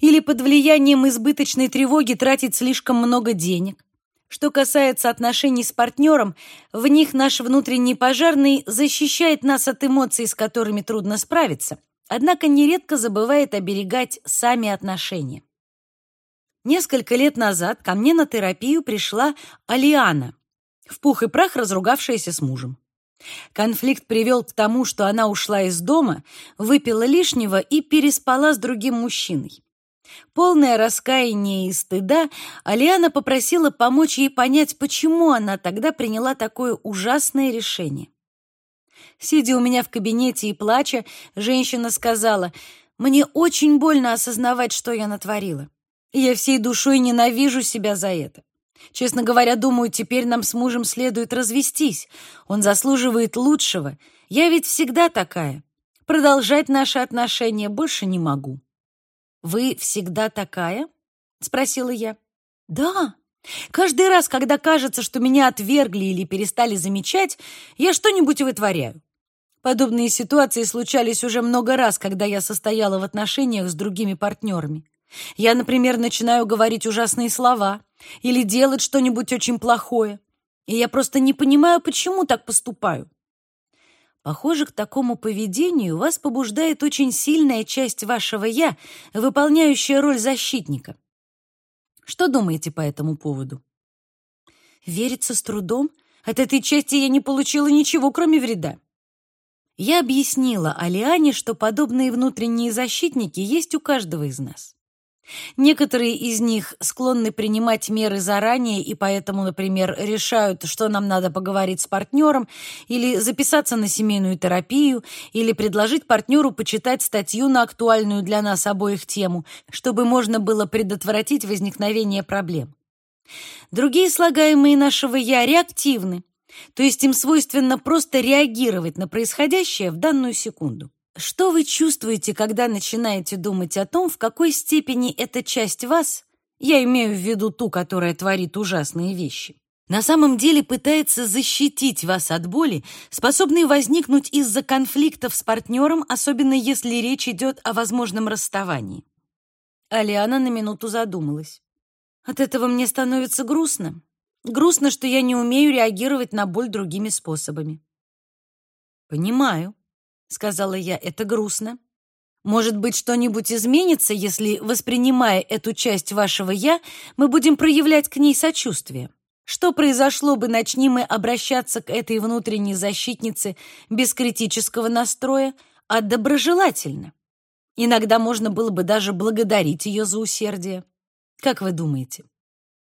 Или под влиянием избыточной тревоги тратить слишком много денег. Что касается отношений с партнером, в них наш внутренний пожарный защищает нас от эмоций, с которыми трудно справиться, однако нередко забывает оберегать сами отношения. Несколько лет назад ко мне на терапию пришла Алиана, в пух и прах разругавшаяся с мужем. Конфликт привел к тому, что она ушла из дома, выпила лишнего и переспала с другим мужчиной. Полное раскаяние и стыда, Алиана попросила помочь ей понять, почему она тогда приняла такое ужасное решение. Сидя у меня в кабинете и плача, женщина сказала, «Мне очень больно осознавать, что я натворила. Я всей душой ненавижу себя за это. Честно говоря, думаю, теперь нам с мужем следует развестись. Он заслуживает лучшего. Я ведь всегда такая. Продолжать наши отношения больше не могу». «Вы всегда такая?» — спросила я. «Да. Каждый раз, когда кажется, что меня отвергли или перестали замечать, я что-нибудь вытворяю. Подобные ситуации случались уже много раз, когда я состояла в отношениях с другими партнерами. Я, например, начинаю говорить ужасные слова или делать что-нибудь очень плохое, и я просто не понимаю, почему так поступаю. Похоже, к такому поведению вас побуждает очень сильная часть вашего «я», выполняющая роль защитника. Что думаете по этому поводу? Верится с трудом? От этой части я не получила ничего, кроме вреда. Я объяснила Алиане, что подобные внутренние защитники есть у каждого из нас. Некоторые из них склонны принимать меры заранее и поэтому, например, решают, что нам надо поговорить с партнером или записаться на семейную терапию или предложить партнеру почитать статью на актуальную для нас обоих тему, чтобы можно было предотвратить возникновение проблем. Другие слагаемые нашего «я» реактивны, то есть им свойственно просто реагировать на происходящее в данную секунду. Что вы чувствуете, когда начинаете думать о том, в какой степени эта часть вас, я имею в виду ту, которая творит ужасные вещи, на самом деле пытается защитить вас от боли, способной возникнуть из-за конфликтов с партнером, особенно если речь идет о возможном расставании? Алиана на минуту задумалась. От этого мне становится грустно. Грустно, что я не умею реагировать на боль другими способами. Понимаю. — сказала я, — это грустно. Может быть, что-нибудь изменится, если, воспринимая эту часть вашего «я», мы будем проявлять к ней сочувствие? Что произошло бы, начни мы обращаться к этой внутренней защитнице без критического настроя, а доброжелательно? Иногда можно было бы даже благодарить ее за усердие. Как вы думаете?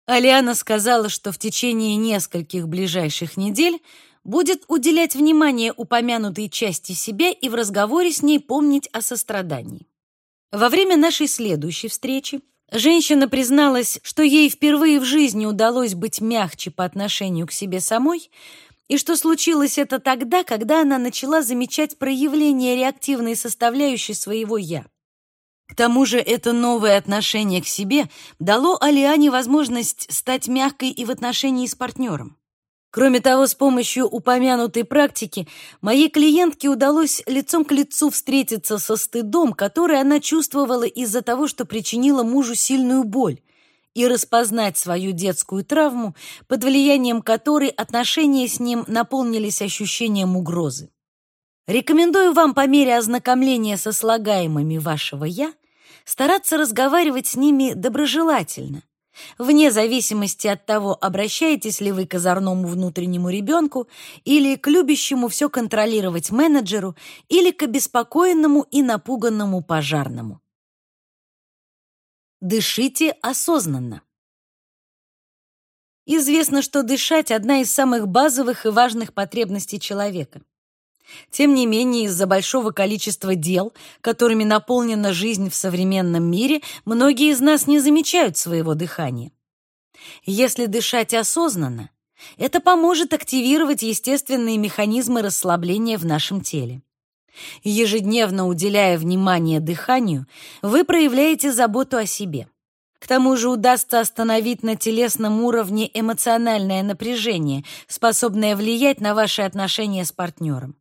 Алиана сказала, что в течение нескольких ближайших недель будет уделять внимание упомянутой части себя и в разговоре с ней помнить о сострадании. Во время нашей следующей встречи женщина призналась, что ей впервые в жизни удалось быть мягче по отношению к себе самой, и что случилось это тогда, когда она начала замечать проявление реактивной составляющей своего «я». К тому же это новое отношение к себе дало Алиане возможность стать мягкой и в отношении с партнером. Кроме того, с помощью упомянутой практики моей клиентке удалось лицом к лицу встретиться со стыдом, который она чувствовала из-за того, что причинила мужу сильную боль, и распознать свою детскую травму, под влиянием которой отношения с ним наполнились ощущением угрозы. Рекомендую вам по мере ознакомления со слагаемыми вашего «я» стараться разговаривать с ними доброжелательно – Вне зависимости от того, обращаетесь ли вы к озорному внутреннему ребенку или к любящему все контролировать менеджеру или к обеспокоенному и напуганному пожарному. Дышите осознанно. Известно, что дышать – одна из самых базовых и важных потребностей человека. Тем не менее, из-за большого количества дел, которыми наполнена жизнь в современном мире, многие из нас не замечают своего дыхания. Если дышать осознанно, это поможет активировать естественные механизмы расслабления в нашем теле. Ежедневно уделяя внимание дыханию, вы проявляете заботу о себе. К тому же удастся остановить на телесном уровне эмоциональное напряжение, способное влиять на ваши отношения с партнером.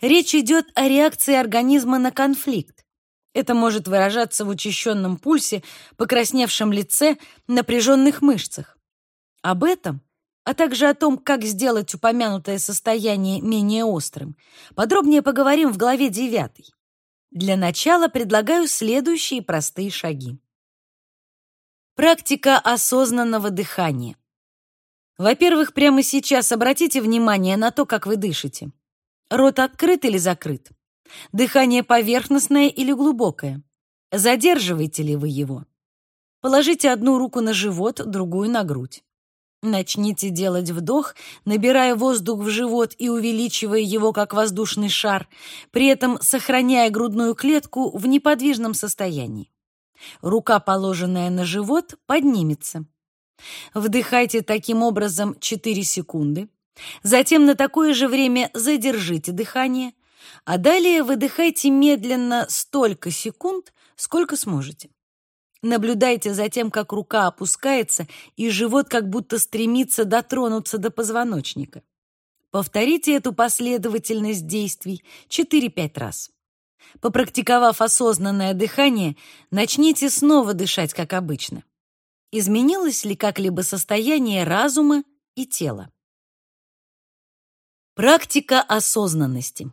Речь идет о реакции организма на конфликт. Это может выражаться в учащенном пульсе, покрасневшем лице, напряженных мышцах. Об этом, а также о том, как сделать упомянутое состояние менее острым, подробнее поговорим в главе 9. Для начала предлагаю следующие простые шаги. Практика осознанного дыхания. Во-первых, прямо сейчас обратите внимание на то, как вы дышите. Рот открыт или закрыт? Дыхание поверхностное или глубокое? Задерживаете ли вы его? Положите одну руку на живот, другую на грудь. Начните делать вдох, набирая воздух в живот и увеличивая его как воздушный шар, при этом сохраняя грудную клетку в неподвижном состоянии. Рука, положенная на живот, поднимется. Вдыхайте таким образом 4 секунды. Затем на такое же время задержите дыхание, а далее выдыхайте медленно столько секунд, сколько сможете. Наблюдайте за тем, как рука опускается, и живот как будто стремится дотронуться до позвоночника. Повторите эту последовательность действий 4-5 раз. Попрактиковав осознанное дыхание, начните снова дышать, как обычно. Изменилось ли как-либо состояние разума и тела? Практика осознанности.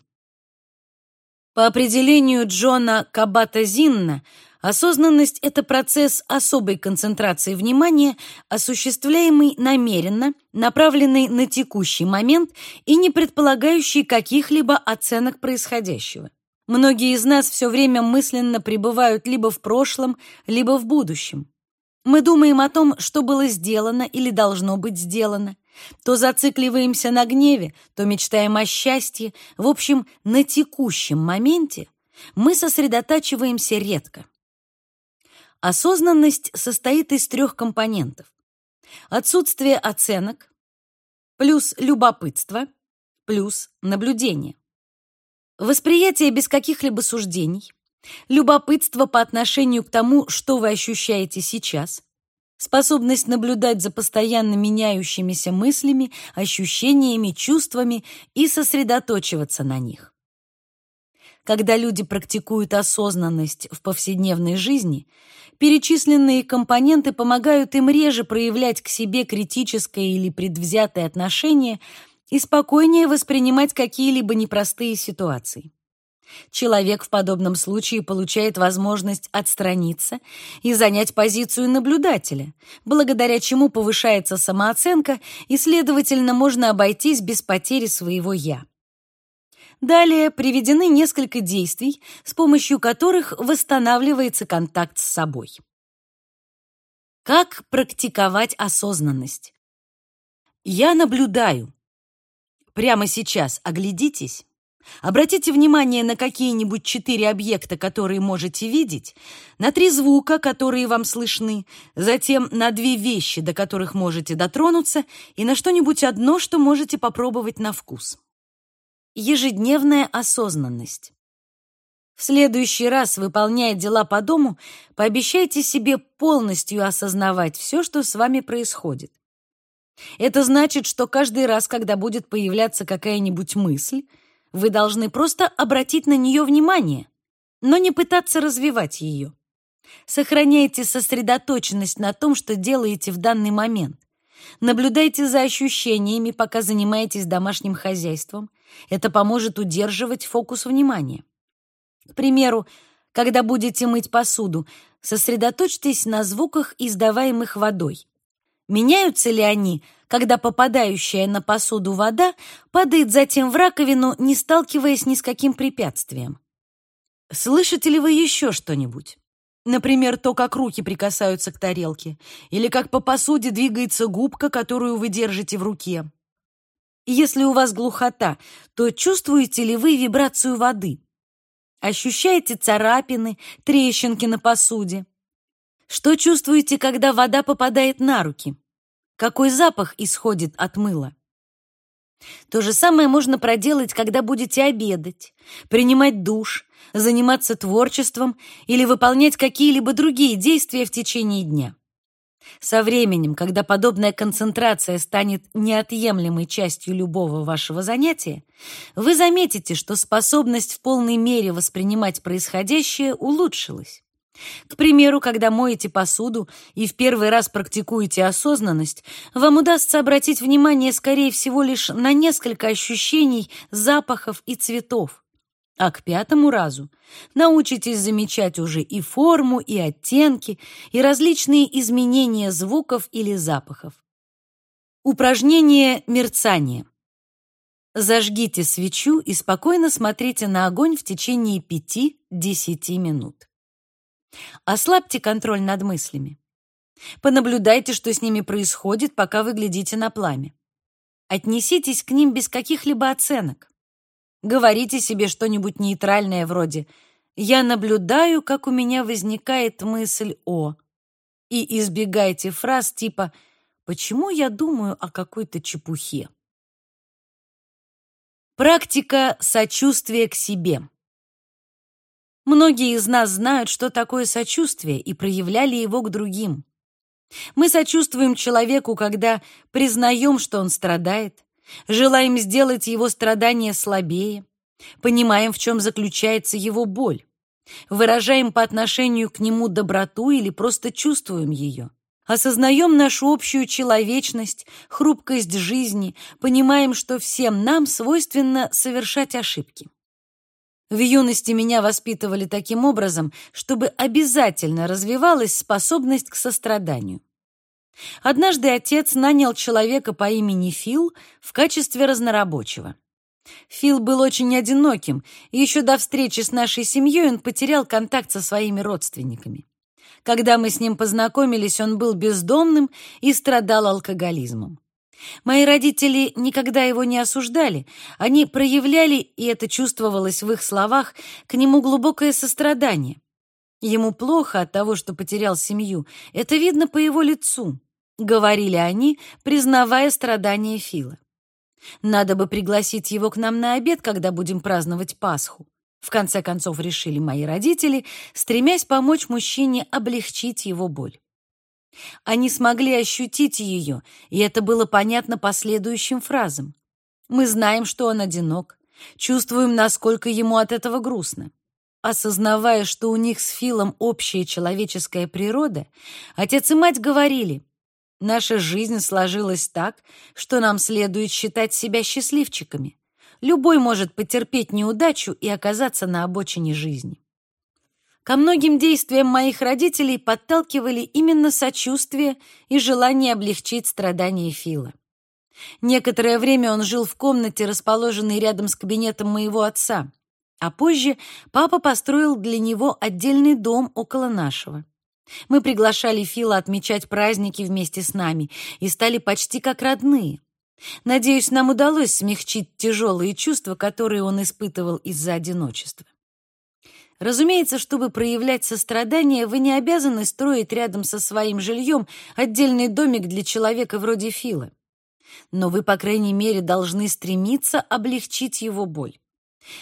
По определению Джона Кабата-Зинна, осознанность — это процесс особой концентрации внимания, осуществляемый намеренно, направленный на текущий момент и не предполагающий каких-либо оценок происходящего. Многие из нас все время мысленно пребывают либо в прошлом, либо в будущем. Мы думаем о том, что было сделано или должно быть сделано. То зацикливаемся на гневе, то мечтаем о счастье. В общем, на текущем моменте мы сосредотачиваемся редко. Осознанность состоит из трех компонентов. Отсутствие оценок, плюс любопытство, плюс наблюдение. Восприятие без каких-либо суждений, любопытство по отношению к тому, что вы ощущаете сейчас, способность наблюдать за постоянно меняющимися мыслями, ощущениями, чувствами и сосредоточиваться на них. Когда люди практикуют осознанность в повседневной жизни, перечисленные компоненты помогают им реже проявлять к себе критическое или предвзятое отношение – и спокойнее воспринимать какие-либо непростые ситуации. Человек в подобном случае получает возможность отстраниться и занять позицию наблюдателя, благодаря чему повышается самооценка и, следовательно, можно обойтись без потери своего «я». Далее приведены несколько действий, с помощью которых восстанавливается контакт с собой. Как практиковать осознанность? Я наблюдаю, Прямо сейчас оглядитесь. Обратите внимание на какие-нибудь четыре объекта, которые можете видеть, на три звука, которые вам слышны, затем на две вещи, до которых можете дотронуться, и на что-нибудь одно, что можете попробовать на вкус. Ежедневная осознанность. В следующий раз, выполняя дела по дому, пообещайте себе полностью осознавать все, что с вами происходит. Это значит, что каждый раз, когда будет появляться какая-нибудь мысль, вы должны просто обратить на нее внимание, но не пытаться развивать ее. Сохраняйте сосредоточенность на том, что делаете в данный момент. Наблюдайте за ощущениями, пока занимаетесь домашним хозяйством. Это поможет удерживать фокус внимания. К примеру, когда будете мыть посуду, сосредоточьтесь на звуках, издаваемых водой. Меняются ли они, когда попадающая на посуду вода падает затем в раковину, не сталкиваясь ни с каким препятствием? Слышите ли вы еще что-нибудь? Например, то, как руки прикасаются к тарелке, или как по посуде двигается губка, которую вы держите в руке. Если у вас глухота, то чувствуете ли вы вибрацию воды? Ощущаете царапины, трещинки на посуде? Что чувствуете, когда вода попадает на руки? Какой запах исходит от мыла? То же самое можно проделать, когда будете обедать, принимать душ, заниматься творчеством или выполнять какие-либо другие действия в течение дня. Со временем, когда подобная концентрация станет неотъемлемой частью любого вашего занятия, вы заметите, что способность в полной мере воспринимать происходящее улучшилась. К примеру, когда моете посуду и в первый раз практикуете осознанность, вам удастся обратить внимание, скорее всего, лишь на несколько ощущений, запахов и цветов. А к пятому разу научитесь замечать уже и форму, и оттенки, и различные изменения звуков или запахов. Упражнение мерцания. Зажгите свечу и спокойно смотрите на огонь в течение 5-10 минут. Ослабьте контроль над мыслями. Понаблюдайте, что с ними происходит, пока вы глядите на пламя. Отнеситесь к ним без каких-либо оценок. Говорите себе что-нибудь нейтральное вроде «Я наблюдаю, как у меня возникает мысль о…» и избегайте фраз типа «Почему я думаю о какой-то чепухе?» Практика сочувствия к себе. Многие из нас знают, что такое сочувствие, и проявляли его к другим. Мы сочувствуем человеку, когда признаем, что он страдает, желаем сделать его страдания слабее, понимаем, в чем заключается его боль, выражаем по отношению к нему доброту или просто чувствуем ее. Осознаем нашу общую человечность, хрупкость жизни, понимаем, что всем нам свойственно совершать ошибки. В юности меня воспитывали таким образом, чтобы обязательно развивалась способность к состраданию. Однажды отец нанял человека по имени Фил в качестве разнорабочего. Фил был очень одиноким, и еще до встречи с нашей семьей он потерял контакт со своими родственниками. Когда мы с ним познакомились, он был бездомным и страдал алкоголизмом. Мои родители никогда его не осуждали, они проявляли, и это чувствовалось в их словах, к нему глубокое сострадание. Ему плохо от того, что потерял семью, это видно по его лицу, говорили они, признавая страдания Фила. Надо бы пригласить его к нам на обед, когда будем праздновать Пасху. В конце концов решили мои родители, стремясь помочь мужчине облегчить его боль. Они смогли ощутить ее, и это было понятно по следующим фразам. Мы знаем, что он одинок, чувствуем, насколько ему от этого грустно. Осознавая, что у них с Филом общая человеческая природа, отец и мать говорили, Наша жизнь сложилась так, что нам следует считать себя счастливчиками. Любой может потерпеть неудачу и оказаться на обочине жизни. Ко многим действиям моих родителей подталкивали именно сочувствие и желание облегчить страдания Фила. Некоторое время он жил в комнате, расположенной рядом с кабинетом моего отца, а позже папа построил для него отдельный дом около нашего. Мы приглашали Фила отмечать праздники вместе с нами и стали почти как родные. Надеюсь, нам удалось смягчить тяжелые чувства, которые он испытывал из-за одиночества. Разумеется, чтобы проявлять сострадание, вы не обязаны строить рядом со своим жильем отдельный домик для человека вроде Фила. Но вы, по крайней мере, должны стремиться облегчить его боль.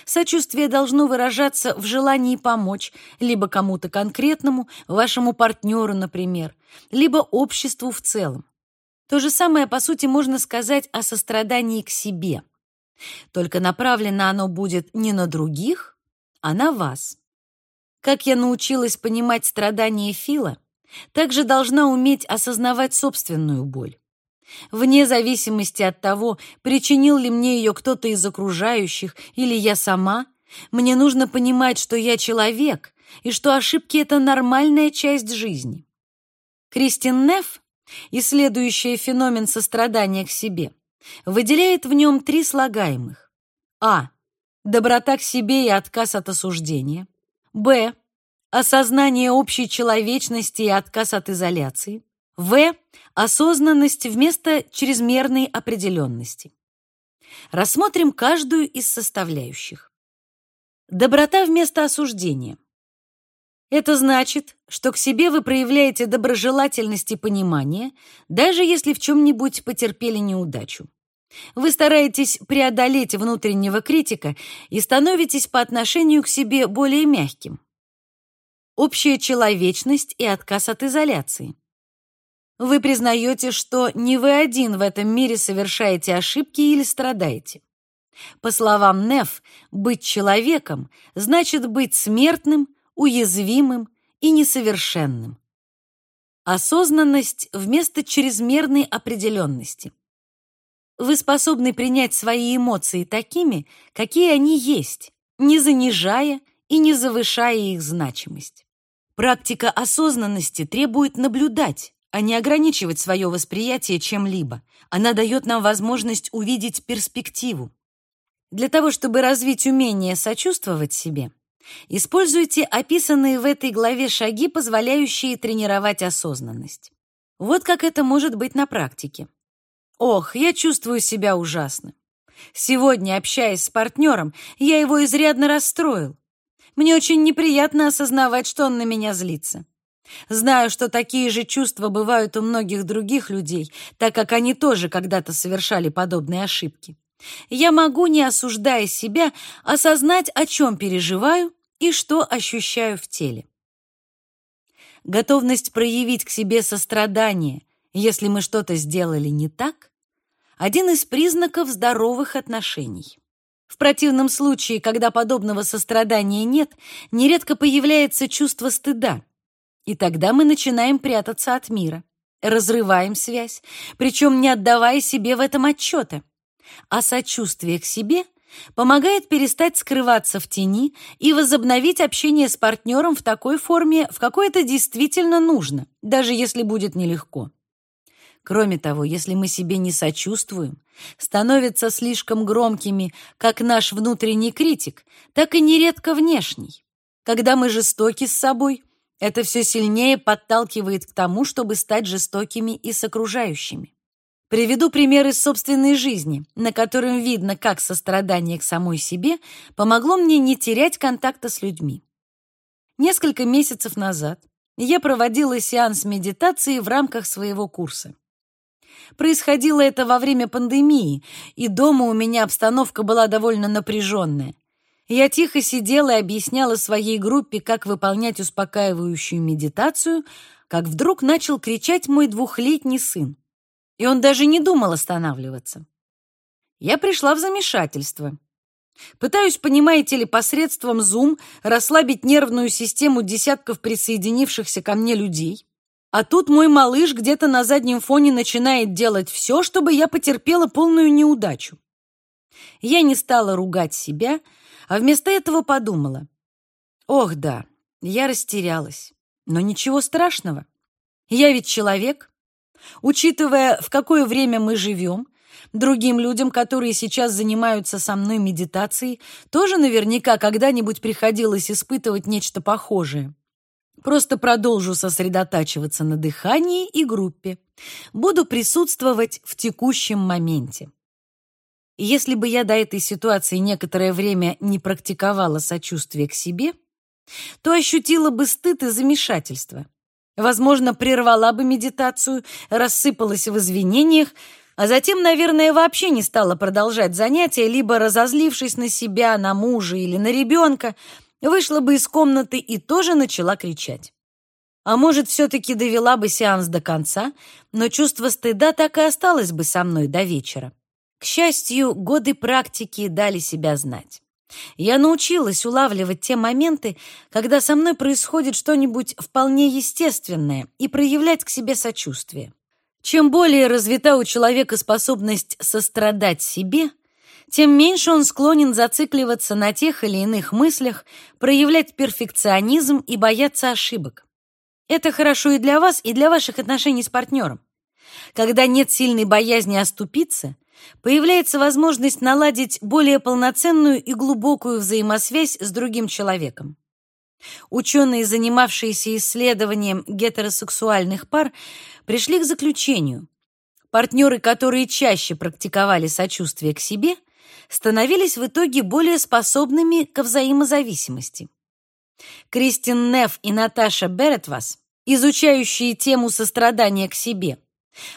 Сочувствие должно выражаться в желании помочь либо кому-то конкретному, вашему партнеру, например, либо обществу в целом. То же самое, по сути, можно сказать о сострадании к себе. Только направлено оно будет не на других, а на вас. Как я научилась понимать страдания Фила, так же должна уметь осознавать собственную боль. Вне зависимости от того, причинил ли мне ее кто-то из окружающих или я сама, мне нужно понимать, что я человек и что ошибки — это нормальная часть жизни. Кристин Нефф, исследующая феномен сострадания к себе, выделяет в нем три слагаемых. А. Доброта к себе и отказ от осуждения. Б. Осознание общей человечности и отказ от изоляции. В. Осознанность вместо чрезмерной определенности. Рассмотрим каждую из составляющих. Доброта вместо осуждения. Это значит, что к себе вы проявляете доброжелательность и понимание, даже если в чем-нибудь потерпели неудачу. Вы стараетесь преодолеть внутреннего критика и становитесь по отношению к себе более мягким. Общая человечность и отказ от изоляции. Вы признаете, что не вы один в этом мире совершаете ошибки или страдаете. По словам Неф, быть человеком значит быть смертным, уязвимым и несовершенным. Осознанность вместо чрезмерной определенности. Вы способны принять свои эмоции такими, какие они есть, не занижая и не завышая их значимость. Практика осознанности требует наблюдать, а не ограничивать свое восприятие чем-либо. Она дает нам возможность увидеть перспективу. Для того, чтобы развить умение сочувствовать себе, используйте описанные в этой главе шаги, позволяющие тренировать осознанность. Вот как это может быть на практике. Ох, я чувствую себя ужасно. Сегодня, общаясь с партнером, я его изрядно расстроил. Мне очень неприятно осознавать, что он на меня злится. Знаю, что такие же чувства бывают у многих других людей, так как они тоже когда-то совершали подобные ошибки. Я могу, не осуждая себя, осознать, о чем переживаю и что ощущаю в теле. Готовность проявить к себе сострадание, если мы что-то сделали не так, один из признаков здоровых отношений. В противном случае, когда подобного сострадания нет, нередко появляется чувство стыда – и тогда мы начинаем прятаться от мира, разрываем связь, причем не отдавая себе в этом отчета. А сочувствие к себе помогает перестать скрываться в тени и возобновить общение с партнером в такой форме, в какой это действительно нужно, даже если будет нелегко. Кроме того, если мы себе не сочувствуем, становятся слишком громкими как наш внутренний критик, так и нередко внешний. Когда мы жестоки с собой, это все сильнее подталкивает к тому, чтобы стать жестокими и с окружающими. Приведу пример из собственной жизни, на котором видно, как сострадание к самой себе помогло мне не терять контакта с людьми. Несколько месяцев назад я проводила сеанс медитации в рамках своего курса. Происходило это во время пандемии, и дома у меня обстановка была довольно напряженная. Я тихо сидела и объясняла своей группе, как выполнять успокаивающую медитацию, как вдруг начал кричать мой двухлетний сын. И он даже не думал останавливаться. Я пришла в замешательство. Пытаюсь, понимаете ли, посредством Zoom расслабить нервную систему десятков присоединившихся ко мне людей. А тут мой малыш где-то на заднем фоне начинает делать все, чтобы я потерпела полную неудачу. Я не стала ругать себя, а вместо этого подумала. Ох, да, я растерялась. Но ничего страшного. Я ведь человек. Учитывая, в какое время мы живем, другим людям, которые сейчас занимаются со мной медитацией, тоже наверняка когда-нибудь приходилось испытывать нечто похожее. Просто продолжу сосредотачиваться на дыхании и группе. Буду присутствовать в текущем моменте. Если бы я до этой ситуации некоторое время не практиковала сочувствие к себе, то ощутила бы стыд и замешательство. Возможно, прервала бы медитацию, рассыпалась в извинениях, а затем, наверное, вообще не стала продолжать занятия, либо разозлившись на себя, на мужа или на ребенка, вышла бы из комнаты и тоже начала кричать. А может, все-таки довела бы сеанс до конца, но чувство стыда так и осталось бы со мной до вечера. К счастью, годы практики дали себя знать. Я научилась улавливать те моменты, когда со мной происходит что-нибудь вполне естественное, и проявлять к себе сочувствие. Чем более развита у человека способность сострадать себе, тем меньше он склонен зацикливаться на тех или иных мыслях, проявлять перфекционизм и бояться ошибок. Это хорошо и для вас, и для ваших отношений с партнером. Когда нет сильной боязни оступиться, появляется возможность наладить более полноценную и глубокую взаимосвязь с другим человеком. Ученые, занимавшиеся исследованием гетеросексуальных пар, пришли к заключению. Партнеры, которые чаще практиковали сочувствие к себе – становились в итоге более способными к взаимозависимости. Кристин Неф и Наташа Беретвас, изучающие тему сострадания к себе,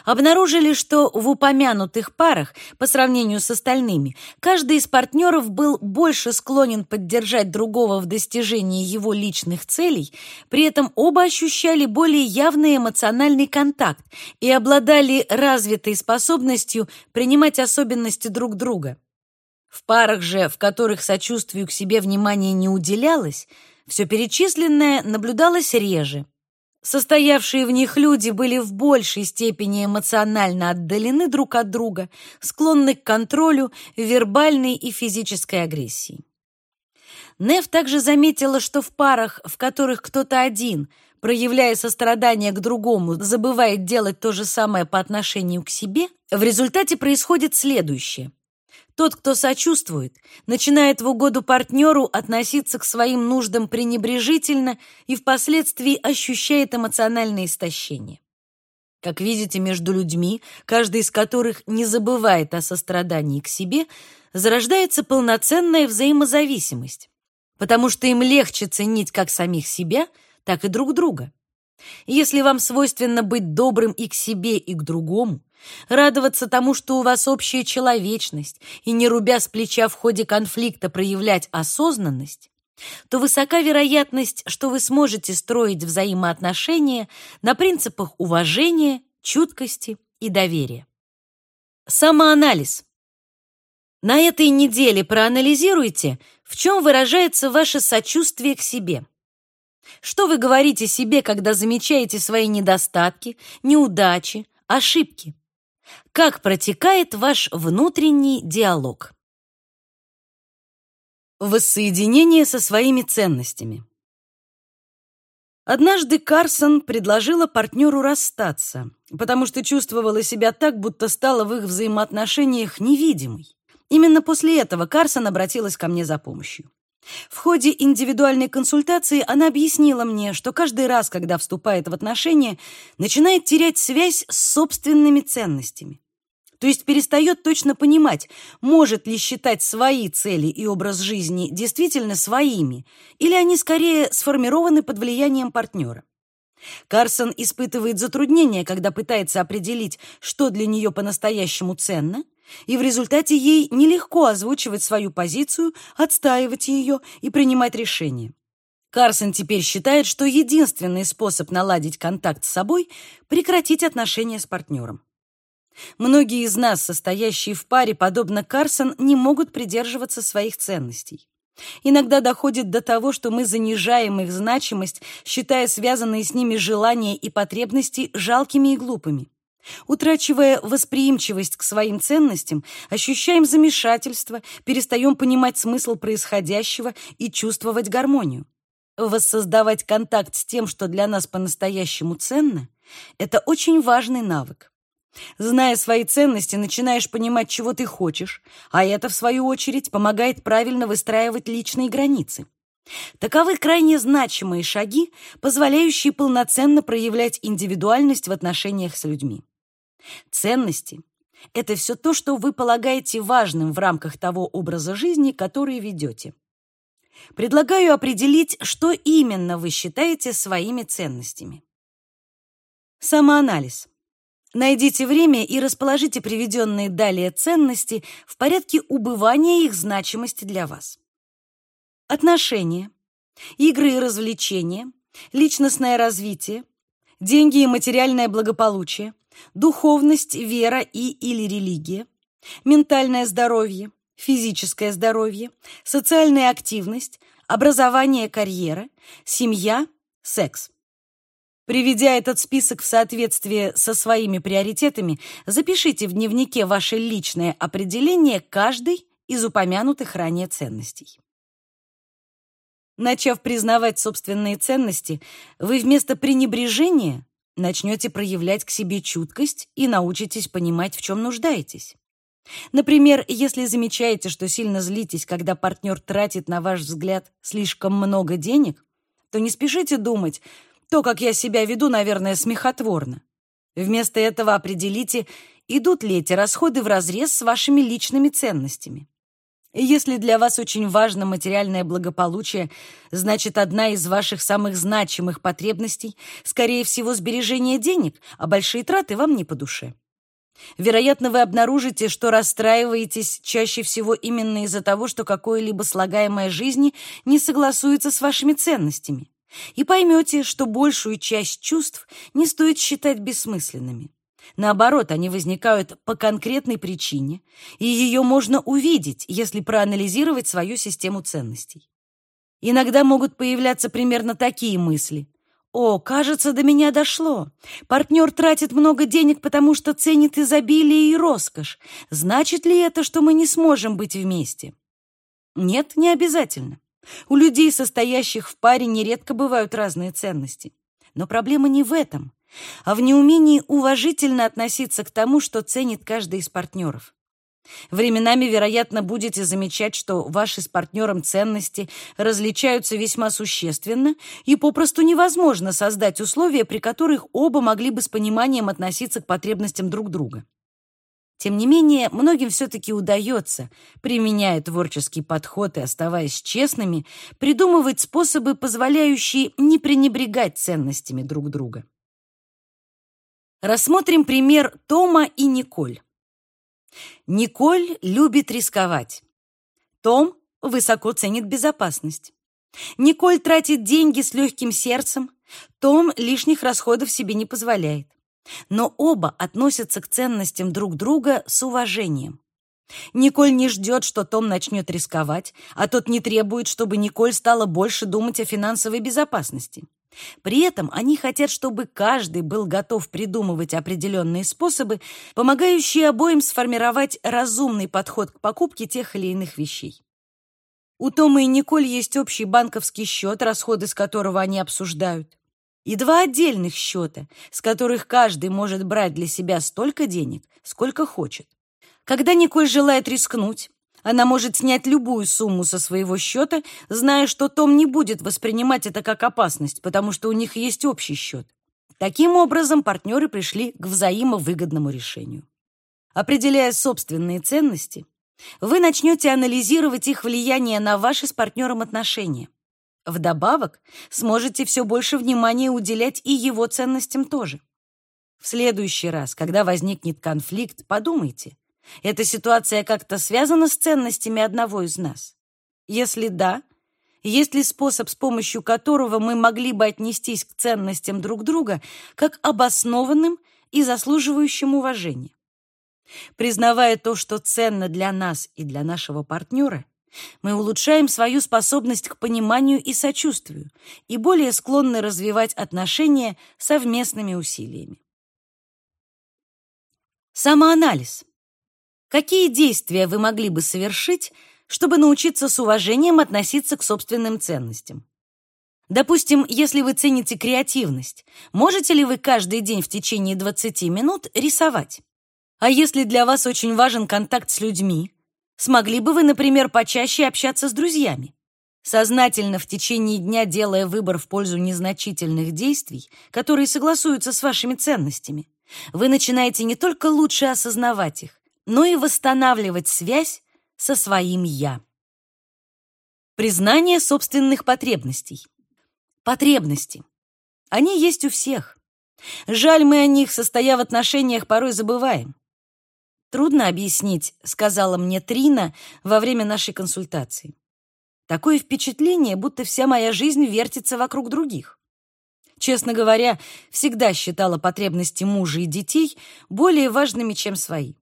обнаружили, что в упомянутых парах, по сравнению с остальными, каждый из партнеров был больше склонен поддержать другого в достижении его личных целей, при этом оба ощущали более явный эмоциональный контакт и обладали развитой способностью принимать особенности друг друга. В парах же, в которых сочувствию к себе внимания не уделялось, все перечисленное наблюдалось реже. Состоявшие в них люди были в большей степени эмоционально отдалены друг от друга, склонны к контролю, вербальной и физической агрессии. Нев также заметила, что в парах, в которых кто-то один, проявляя сострадание к другому, забывает делать то же самое по отношению к себе, в результате происходит следующее – тот, кто сочувствует, начинает в угоду партнеру относиться к своим нуждам пренебрежительно и впоследствии ощущает эмоциональное истощение. Как видите, между людьми, каждый из которых не забывает о сострадании к себе, зарождается полноценная взаимозависимость, потому что им легче ценить как самих себя, так и друг друга. Если вам свойственно быть добрым и к себе, и к другому, радоваться тому, что у вас общая человечность, и не рубя с плеча в ходе конфликта проявлять осознанность, то высока вероятность, что вы сможете строить взаимоотношения на принципах уважения, чуткости и доверия. Самоанализ. На этой неделе проанализируйте, в чем выражается ваше сочувствие к себе. Что вы говорите себе, когда замечаете свои недостатки, неудачи, ошибки? Как протекает ваш внутренний диалог? Воссоединение со своими ценностями. Однажды Карсон предложила партнеру расстаться, потому что чувствовала себя так, будто стала в их взаимоотношениях невидимой. Именно после этого Карсон обратилась ко мне за помощью. В ходе индивидуальной консультации она объяснила мне, что каждый раз, когда вступает в отношения, начинает терять связь с собственными ценностями. То есть перестает точно понимать, может ли считать свои цели и образ жизни действительно своими, или они скорее сформированы под влиянием партнера. Карсон испытывает затруднения, когда пытается определить, что для нее по-настоящему ценно, и в результате ей нелегко озвучивать свою позицию, отстаивать ее и принимать решения. Карсон теперь считает, что единственный способ наладить контакт с собой — прекратить отношения с партнером. Многие из нас, состоящие в паре, подобно Карсон, не могут придерживаться своих ценностей. Иногда доходит до того, что мы занижаем их значимость, считая связанные с ними желания и потребности жалкими и глупыми. Утрачивая восприимчивость к своим ценностям, ощущаем замешательство, перестаем понимать смысл происходящего и чувствовать гармонию. Воссоздавать контакт с тем, что для нас по-настоящему ценно, это очень важный навык. Зная свои ценности, начинаешь понимать, чего ты хочешь, а это, в свою очередь, помогает правильно выстраивать личные границы. Таковы крайне значимые шаги, позволяющие полноценно проявлять индивидуальность в отношениях с людьми. Ценности — это все то, что вы полагаете важным в рамках того образа жизни, который ведете. Предлагаю определить, что именно вы считаете своими ценностями. Самоанализ. Найдите время и расположите приведенные далее ценности в порядке убывания их значимости для вас. Отношения, игры и развлечения, личностное развитие, деньги и материальное благополучие, духовность, вера и или религия, ментальное здоровье, физическое здоровье, социальная активность, образование, карьера, семья, секс. Приведя этот список в соответствие со своими приоритетами, запишите в дневнике ваше личное определение каждой из упомянутых ранее ценностей. Начав признавать собственные ценности, вы вместо пренебрежения начнете проявлять к себе чуткость и научитесь понимать, в чем нуждаетесь. Например, если замечаете, что сильно злитесь, когда партнер тратит, на ваш взгляд, слишком много денег, то не спешите думать, то, как я себя веду, наверное, смехотворно. Вместо этого определите, идут ли эти расходы вразрез с вашими личными ценностями. Если для вас очень важно материальное благополучие, значит, одна из ваших самых значимых потребностей, скорее всего, сбережение денег, а большие траты вам не по душе. Вероятно, вы обнаружите, что расстраиваетесь чаще всего именно из-за того, что какое-либо слагаемое жизни не согласуется с вашими ценностями и поймете, что большую часть чувств не стоит считать бессмысленными. Наоборот, они возникают по конкретной причине, и ее можно увидеть, если проанализировать свою систему ценностей. Иногда могут появляться примерно такие мысли. «О, кажется, до меня дошло. Партнер тратит много денег, потому что ценит изобилие и роскошь. Значит ли это, что мы не сможем быть вместе?» Нет, не обязательно. У людей, состоящих в паре, нередко бывают разные ценности. Но проблема не в этом, а в неумении уважительно относиться к тому, что ценит каждый из партнеров. Временами, вероятно, будете замечать, что ваши с партнером ценности различаются весьма существенно, и попросту невозможно создать условия, при которых оба могли бы с пониманием относиться к потребностям друг друга. Тем не менее, многим все-таки удается, применяя творческий подход и оставаясь честными, придумывать способы, позволяющие не пренебрегать ценностями друг друга. Рассмотрим пример Тома и Николь. Николь любит рисковать. Том высоко ценит безопасность. Николь тратит деньги с легким сердцем. Том лишних расходов себе не позволяет. Но оба относятся к ценностям друг друга с уважением. Николь не ждет, что Том начнет рисковать, а тот не требует, чтобы Николь стала больше думать о финансовой безопасности. При этом они хотят, чтобы каждый был готов придумывать определенные способы, помогающие обоим сформировать разумный подход к покупке тех или иных вещей. У Тома и Николь есть общий банковский счет, расходы с которого они обсуждают. и два отдельных счета, с которых каждый может брать для себя столько денег, сколько хочет. Когда Николь желает рискнуть, она может снять любую сумму со своего счета, зная, что Том не будет воспринимать это как опасность, потому что у них есть общий счет. Таким образом, партнеры пришли к взаимовыгодному решению. Определяя собственные ценности, вы начнете анализировать их влияние на ваши с партнером отношения. Вдобавок, сможете все больше внимания уделять и его ценностям тоже. В следующий раз, когда возникнет конфликт, подумайте, эта ситуация как-то связана с ценностями одного из нас? Если да, есть ли способ, с помощью которого мы могли бы отнестись к ценностям друг друга как обоснованным и заслуживающим уважения? Признавая то, что ценно для нас и для нашего партнера, мы улучшаем свою способность к пониманию и сочувствию и более склонны развивать отношения совместными усилиями. Самоанализ. Какие действия вы могли бы совершить, чтобы научиться с уважением относиться к собственным ценностям? Допустим, если вы цените креативность, можете ли вы каждый день в течение 20 минут рисовать? А если для вас очень важен контакт с людьми, смогли бы вы, например, почаще общаться с друзьями? Сознательно в течение дня делая выбор в пользу незначительных действий, которые согласуются с вашими ценностями, вы начинаете не только лучше осознавать их, но и восстанавливать связь со своим «я». Признание собственных потребностей. Потребности. Они есть у всех. Жаль, мы о них, состоя в отношениях, порой забываем. Трудно объяснить, сказала мне Трина во время нашей консультации. Такое впечатление, будто вся моя жизнь вертится вокруг других. Честно говоря, всегда считала потребности мужа и детей более важными, чем свои.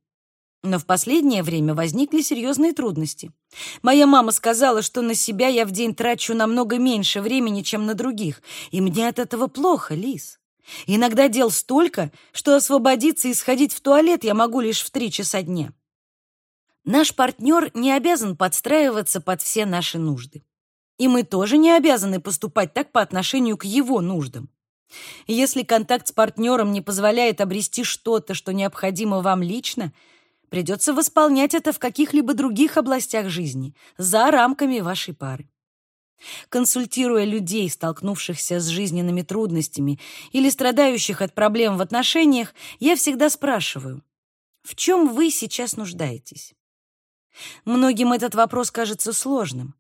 Но в последнее время возникли серьезные трудности. Моя мама сказала, что на себя я в день трачу намного меньше времени, чем на других, и мне от этого плохо, Лис. Иногда дел столько, что освободиться и сходить в туалет я могу лишь в три часа дня. Наш партнер не обязан подстраиваться под все наши нужды. И мы тоже не обязаны поступать так по отношению к его нуждам. Если контакт с партнером не позволяет обрести что-то, что необходимо вам лично, Придется восполнять это в каких-либо других областях жизни, за рамками вашей пары. Консультируя людей, столкнувшихся с жизненными трудностями или страдающих от проблем в отношениях, я всегда спрашиваю, в чем вы сейчас нуждаетесь? Многим этот вопрос кажется сложным.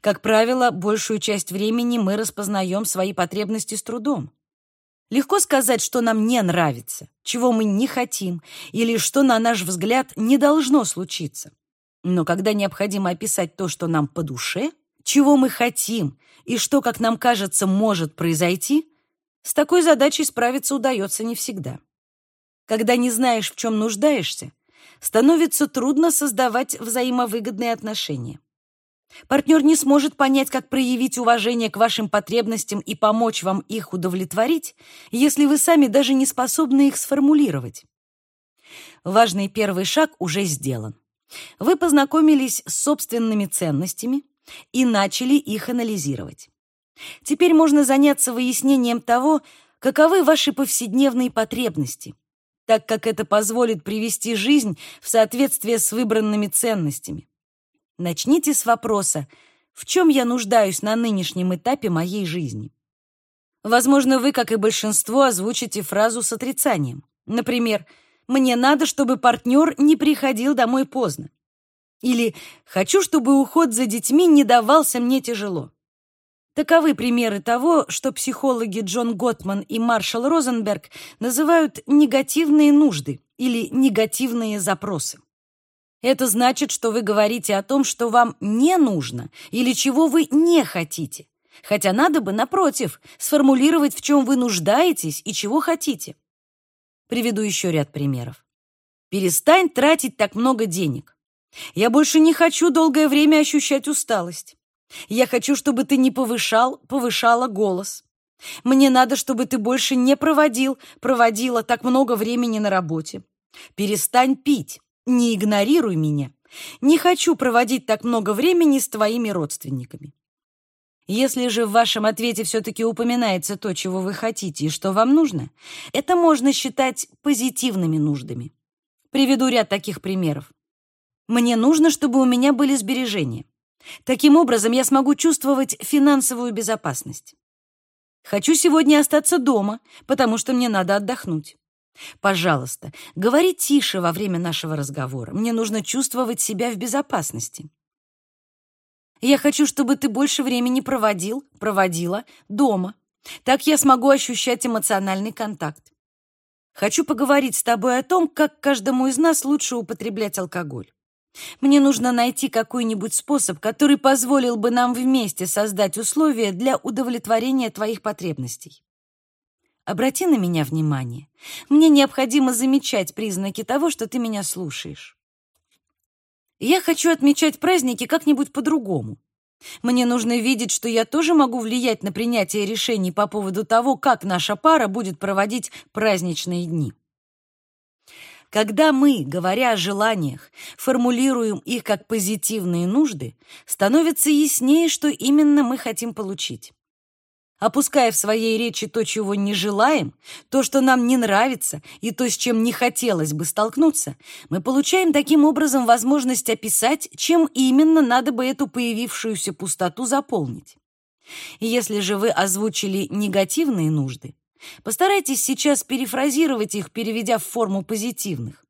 Как правило, большую часть времени мы распознаем свои потребности с трудом. Легко сказать, что нам не нравится, чего мы не хотим, или что, на наш взгляд, не должно случиться. Но когда необходимо описать то, что нам по душе, чего мы хотим и что, как нам кажется, может произойти, с такой задачей справиться удается не всегда. Когда не знаешь, в чем нуждаешься, становится трудно создавать взаимовыгодные отношения. Партнер не сможет понять, как проявить уважение к вашим потребностям и помочь вам их удовлетворить, если вы сами даже не способны их сформулировать. Важный первый шаг уже сделан. Вы познакомились с собственными ценностями и начали их анализировать. Теперь можно заняться выяснением того, каковы ваши повседневные потребности, так как это позволит привести жизнь в соответствие с выбранными ценностями. Начните с вопроса «В чем я нуждаюсь на нынешнем этапе моей жизни?» Возможно, вы, как и большинство, озвучите фразу с отрицанием. Например, «Мне надо, чтобы партнер не приходил домой поздно». Или «Хочу, чтобы уход за детьми не давался мне тяжело». Таковы примеры того, что психологи Джон Готман и Маршал Розенберг называют негативные нужды или негативные запросы. Это значит, что вы говорите о том, что вам не нужно или чего вы не хотите. Хотя надо бы, напротив, сформулировать, в чем вы нуждаетесь и чего хотите. Приведу еще ряд примеров. Перестань тратить так много денег. Я больше не хочу долгое время ощущать усталость. Я хочу, чтобы ты не повышал, повышала голос. Мне надо, чтобы ты больше не проводил, проводила так много времени на работе. Перестань пить. Не игнорируй меня. Не хочу проводить так много времени с твоими родственниками. Если же в вашем ответе все-таки упоминается то, чего вы хотите и что вам нужно, это можно считать позитивными нуждами. Приведу ряд таких примеров. Мне нужно, чтобы у меня были сбережения. Таким образом, я смогу чувствовать финансовую безопасность. Хочу сегодня остаться дома, потому что мне надо отдохнуть. Пожалуйста, говори тише во время нашего разговора. Мне нужно чувствовать себя в безопасности. Я хочу, чтобы ты больше времени проводил, проводила дома. Так я смогу ощущать эмоциональный контакт. Хочу поговорить с тобой о том, как каждому из нас лучше употреблять алкоголь. Мне нужно найти какой-нибудь способ, который позволил бы нам вместе создать условия для удовлетворения твоих потребностей. Обрати на меня внимание. Мне необходимо замечать признаки того, что ты меня слушаешь. Я хочу отмечать праздники как-нибудь по-другому. Мне нужно видеть, что я тоже могу влиять на принятие решений по поводу того, как наша пара будет проводить праздничные дни. Когда мы, говоря о желаниях, формулируем их как позитивные нужды, становится яснее, что именно мы хотим получить. Опуская в своей речи то, чего не желаем, то, что нам не нравится, и то, с чем не хотелось бы столкнуться, мы получаем таким образом возможность описать, чем именно надо бы эту появившуюся пустоту заполнить. Если же вы озвучили негативные нужды, постарайтесь сейчас перефразировать их, переведя в форму позитивных.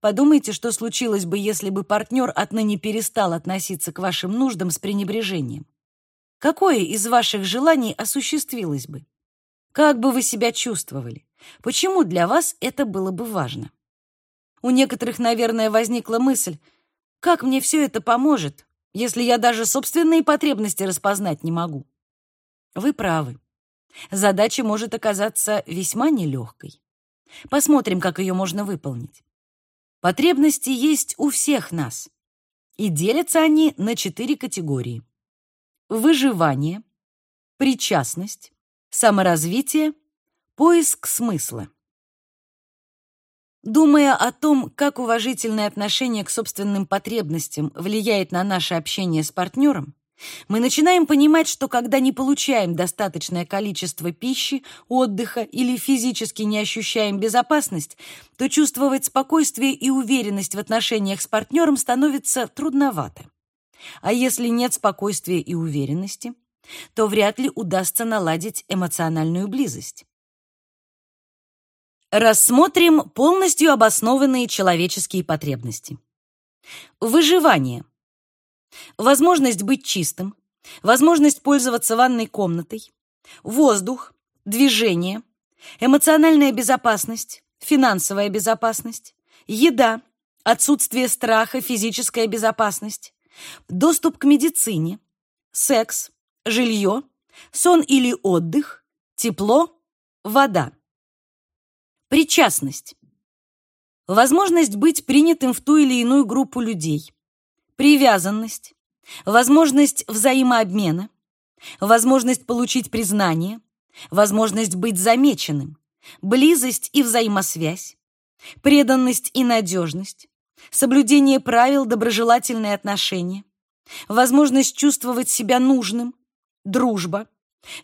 Подумайте, что случилось бы, если бы партнер отныне перестал относиться к вашим нуждам с пренебрежением. Какое из ваших желаний осуществилось бы? Как бы вы себя чувствовали? Почему для вас это было бы важно? У некоторых, наверное, возникла мысль, как мне все это поможет, если я даже собственные потребности распознать не могу? Вы правы. Задача может оказаться весьма нелегкой. Посмотрим, как ее можно выполнить. Потребности есть у всех нас, и делятся они на четыре категории выживание, причастность, саморазвитие, поиск смысла. Думая о том, как уважительное отношение к собственным потребностям влияет на наше общение с партнером, мы начинаем понимать, что когда не получаем достаточное количество пищи, отдыха или физически не ощущаем безопасность, то чувствовать спокойствие и уверенность в отношениях с партнером становится трудновато. А если нет спокойствия и уверенности, то вряд ли удастся наладить эмоциональную близость. Рассмотрим полностью обоснованные человеческие потребности. Выживание. Возможность быть чистым, возможность пользоваться ванной комнатой, воздух, движение, эмоциональная безопасность, финансовая безопасность, еда, отсутствие страха, физическая безопасность, доступ к медицине, секс, жилье, сон или отдых, тепло, вода. Причастность. Возможность быть принятым в ту или иную группу людей. Привязанность. Возможность взаимообмена. Возможность получить признание. Возможность быть замеченным. Близость и взаимосвязь. Преданность и надежность соблюдение правил, доброжелательные отношения, возможность чувствовать себя нужным, дружба,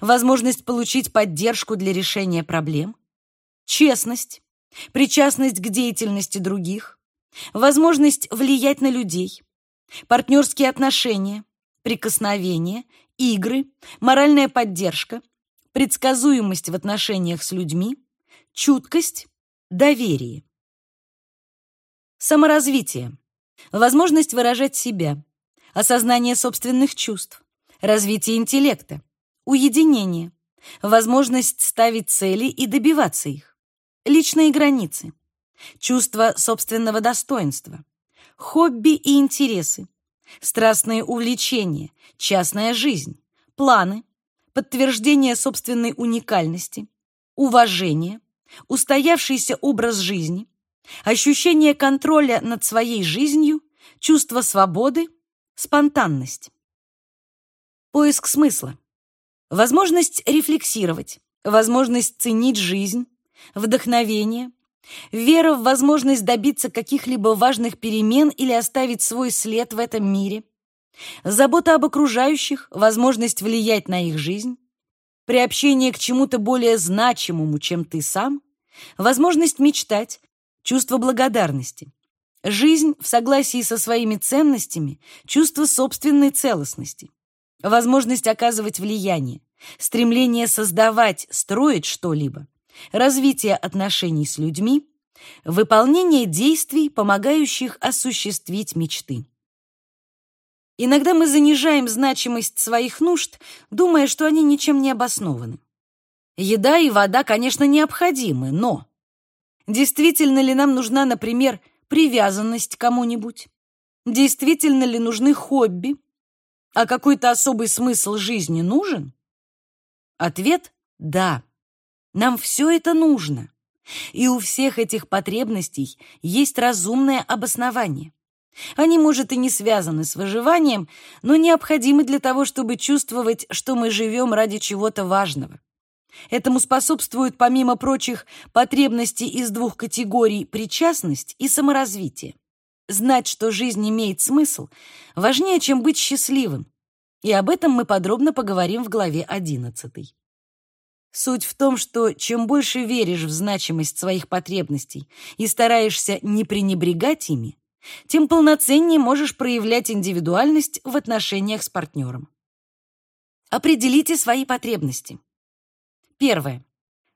возможность получить поддержку для решения проблем, честность, причастность к деятельности других, возможность влиять на людей, партнерские отношения, прикосновения, игры, моральная поддержка, предсказуемость в отношениях с людьми, чуткость, доверие. Саморазвитие. Возможность выражать себя. Осознание собственных чувств. Развитие интеллекта. Уединение. Возможность ставить цели и добиваться их. Личные границы. Чувство собственного достоинства. Хобби и интересы. Страстные увлечения. Частная жизнь. Планы. Подтверждение собственной уникальности. Уважение. Устоявшийся образ жизни ощущение контроля над своей жизнью, чувство свободы, спонтанность. Поиск смысла. Возможность рефлексировать, возможность ценить жизнь, вдохновение, вера в возможность добиться каких-либо важных перемен или оставить свой след в этом мире, забота об окружающих, возможность влиять на их жизнь, приобщение к чему-то более значимому, чем ты сам, возможность мечтать, чувство благодарности, жизнь в согласии со своими ценностями, чувство собственной целостности, возможность оказывать влияние, стремление создавать, строить что-либо, развитие отношений с людьми, выполнение действий, помогающих осуществить мечты. Иногда мы занижаем значимость своих нужд, думая, что они ничем не обоснованы. Еда и вода, конечно, необходимы, но действительно ли нам нужна, например, привязанность к кому-нибудь? Действительно ли нужны хобби? А какой-то особый смысл жизни нужен? Ответ – да. Нам все это нужно. И у всех этих потребностей есть разумное обоснование. Они, может, и не связаны с выживанием, но необходимы для того, чтобы чувствовать, что мы живем ради чего-то важного. Этому способствуют, помимо прочих, потребности из двух категорий причастность и саморазвитие. Знать, что жизнь имеет смысл, важнее, чем быть счастливым. И об этом мы подробно поговорим в главе 11. Суть в том, что чем больше веришь в значимость своих потребностей и стараешься не пренебрегать ими, тем полноценнее можешь проявлять индивидуальность в отношениях с партнером. Определите свои потребности. Первое.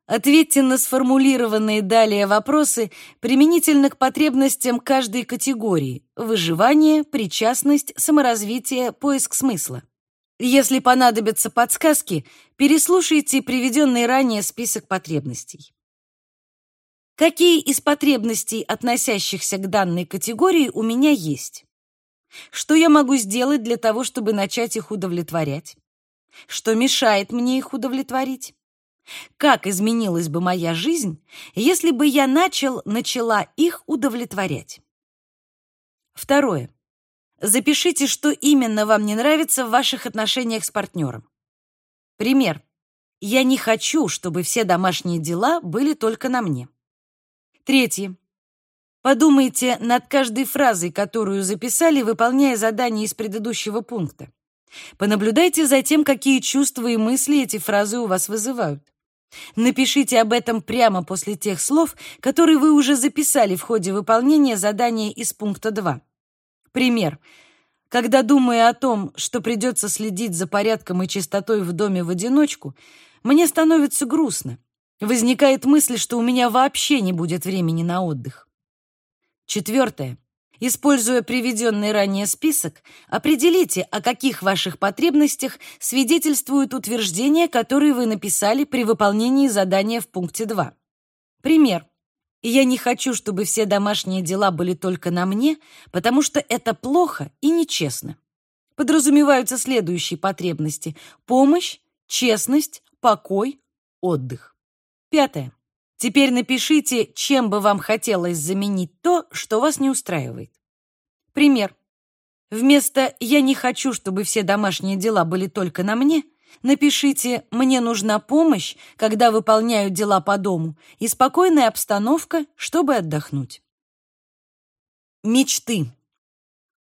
Ответьте на сформулированные далее вопросы применительно к потребностям каждой категории – выживание, причастность, саморазвитие, поиск смысла. Если понадобятся подсказки, переслушайте приведенный ранее список потребностей. Какие из потребностей, относящихся к данной категории, у меня есть? Что я могу сделать для того, чтобы начать их удовлетворять? Что мешает мне их удовлетворить? Как изменилась бы моя жизнь, если бы я начал, начала их удовлетворять? Второе. Запишите, что именно вам не нравится в ваших отношениях с партнером. Пример. Я не хочу, чтобы все домашние дела были только на мне. Третье. Подумайте над каждой фразой, которую записали, выполняя задание из предыдущего пункта. Понаблюдайте за тем, какие чувства и мысли эти фразы у вас вызывают. Напишите об этом прямо после тех слов, которые вы уже записали в ходе выполнения задания из пункта 2. Пример. Когда думаю о том, что придется следить за порядком и чистотой в доме в одиночку, мне становится грустно. Возникает мысль, что у меня вообще не будет времени на отдых. Четвертое. Используя приведенный ранее список, определите, о каких ваших потребностях свидетельствуют утверждения, которые вы написали при выполнении задания в пункте 2. Пример. Я не хочу, чтобы все домашние дела были только на мне, потому что это плохо и нечестно. Подразумеваются следующие потребности: помощь, честность, покой, отдых. Пятое. Теперь напишите, чем бы вам хотелось заменить то, что вас не устраивает. Пример. Вместо «я не хочу, чтобы все домашние дела были только на мне», напишите «мне нужна помощь, когда выполняю дела по дому, и спокойная обстановка, чтобы отдохнуть». Мечты.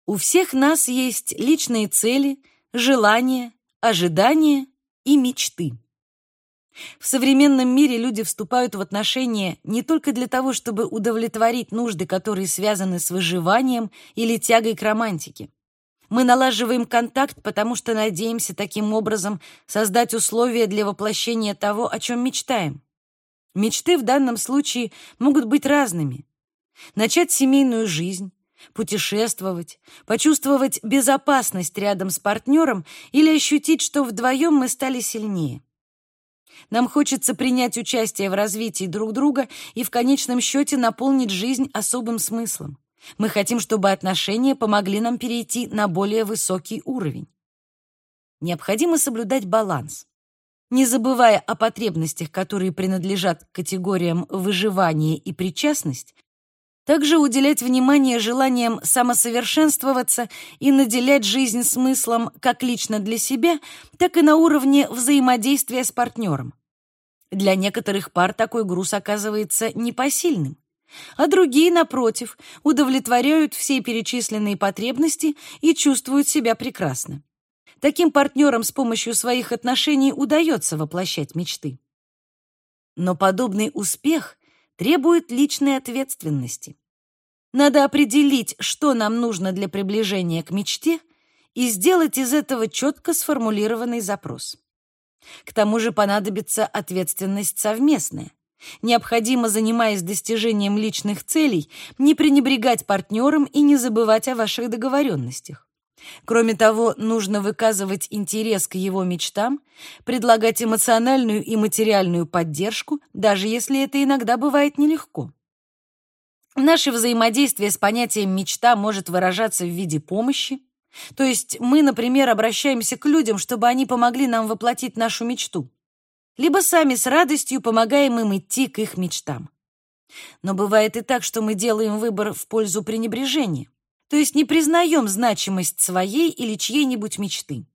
У всех нас есть личные цели, желания, ожидания и мечты. В современном мире люди вступают в отношения не только для того, чтобы удовлетворить нужды, которые связаны с выживанием или тягой к романтике. Мы налаживаем контакт, потому что надеемся таким образом создать условия для воплощения того, о чем мечтаем. Мечты в данном случае могут быть разными. Начать семейную жизнь, путешествовать, почувствовать безопасность рядом с партнером или ощутить, что вдвоем мы стали сильнее. Нам хочется принять участие в развитии друг друга и в конечном счете наполнить жизнь особым смыслом. Мы хотим, чтобы отношения помогли нам перейти на более высокий уровень. Необходимо соблюдать баланс. Не забывая о потребностях, которые принадлежат категориям выживания и причастность, также уделять внимание желаниям самосовершенствоваться и наделять жизнь смыслом как лично для себя, так и на уровне взаимодействия с партнером. Для некоторых пар такой груз оказывается непосильным. а другие, напротив, удовлетворяют все перечисленные потребности и чувствуют себя прекрасно. Таким партнерам с помощью своих отношений удается воплощать мечты. Но подобный успех требует личной ответственности. Надо определить, что нам нужно для приближения к мечте, и сделать из этого четко сформулированный запрос. К тому же понадобится ответственность совместная. Необходимо, занимаясь достижением личных целей, не пренебрегать партнером и не забывать о ваших договоренностях. Кроме того, нужно выказывать интерес к его мечтам, предлагать эмоциональную и материальную поддержку, даже если это иногда бывает нелегко. Наше взаимодействие с понятием «мечта» может выражаться в виде помощи, то есть мы, например, обращаемся к людям, чтобы они помогли нам воплотить нашу мечту, либо сами с радостью помогаем им идти к их мечтам. Но бывает и так, что мы делаем выбор в пользу пренебрежения то есть не признаем значимость своей или чьей-нибудь мечты.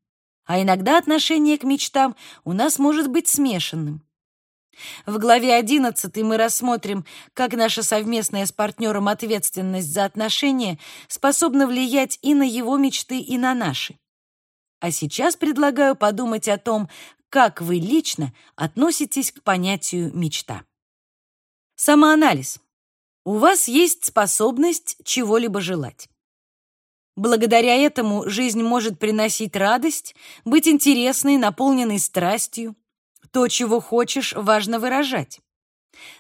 А иногда отношение к мечтам у нас может быть смешанным. В главе 11 мы рассмотрим, как наша совместная с партнером ответственность за отношения способна влиять и на его мечты, и на наши. А сейчас предлагаю подумать о том, как вы лично относитесь к понятию «мечта». Самоанализ. У вас есть способность чего-либо желать. Благодаря этому жизнь может приносить радость, быть интересной, наполненной страстью. То, чего хочешь, важно выражать.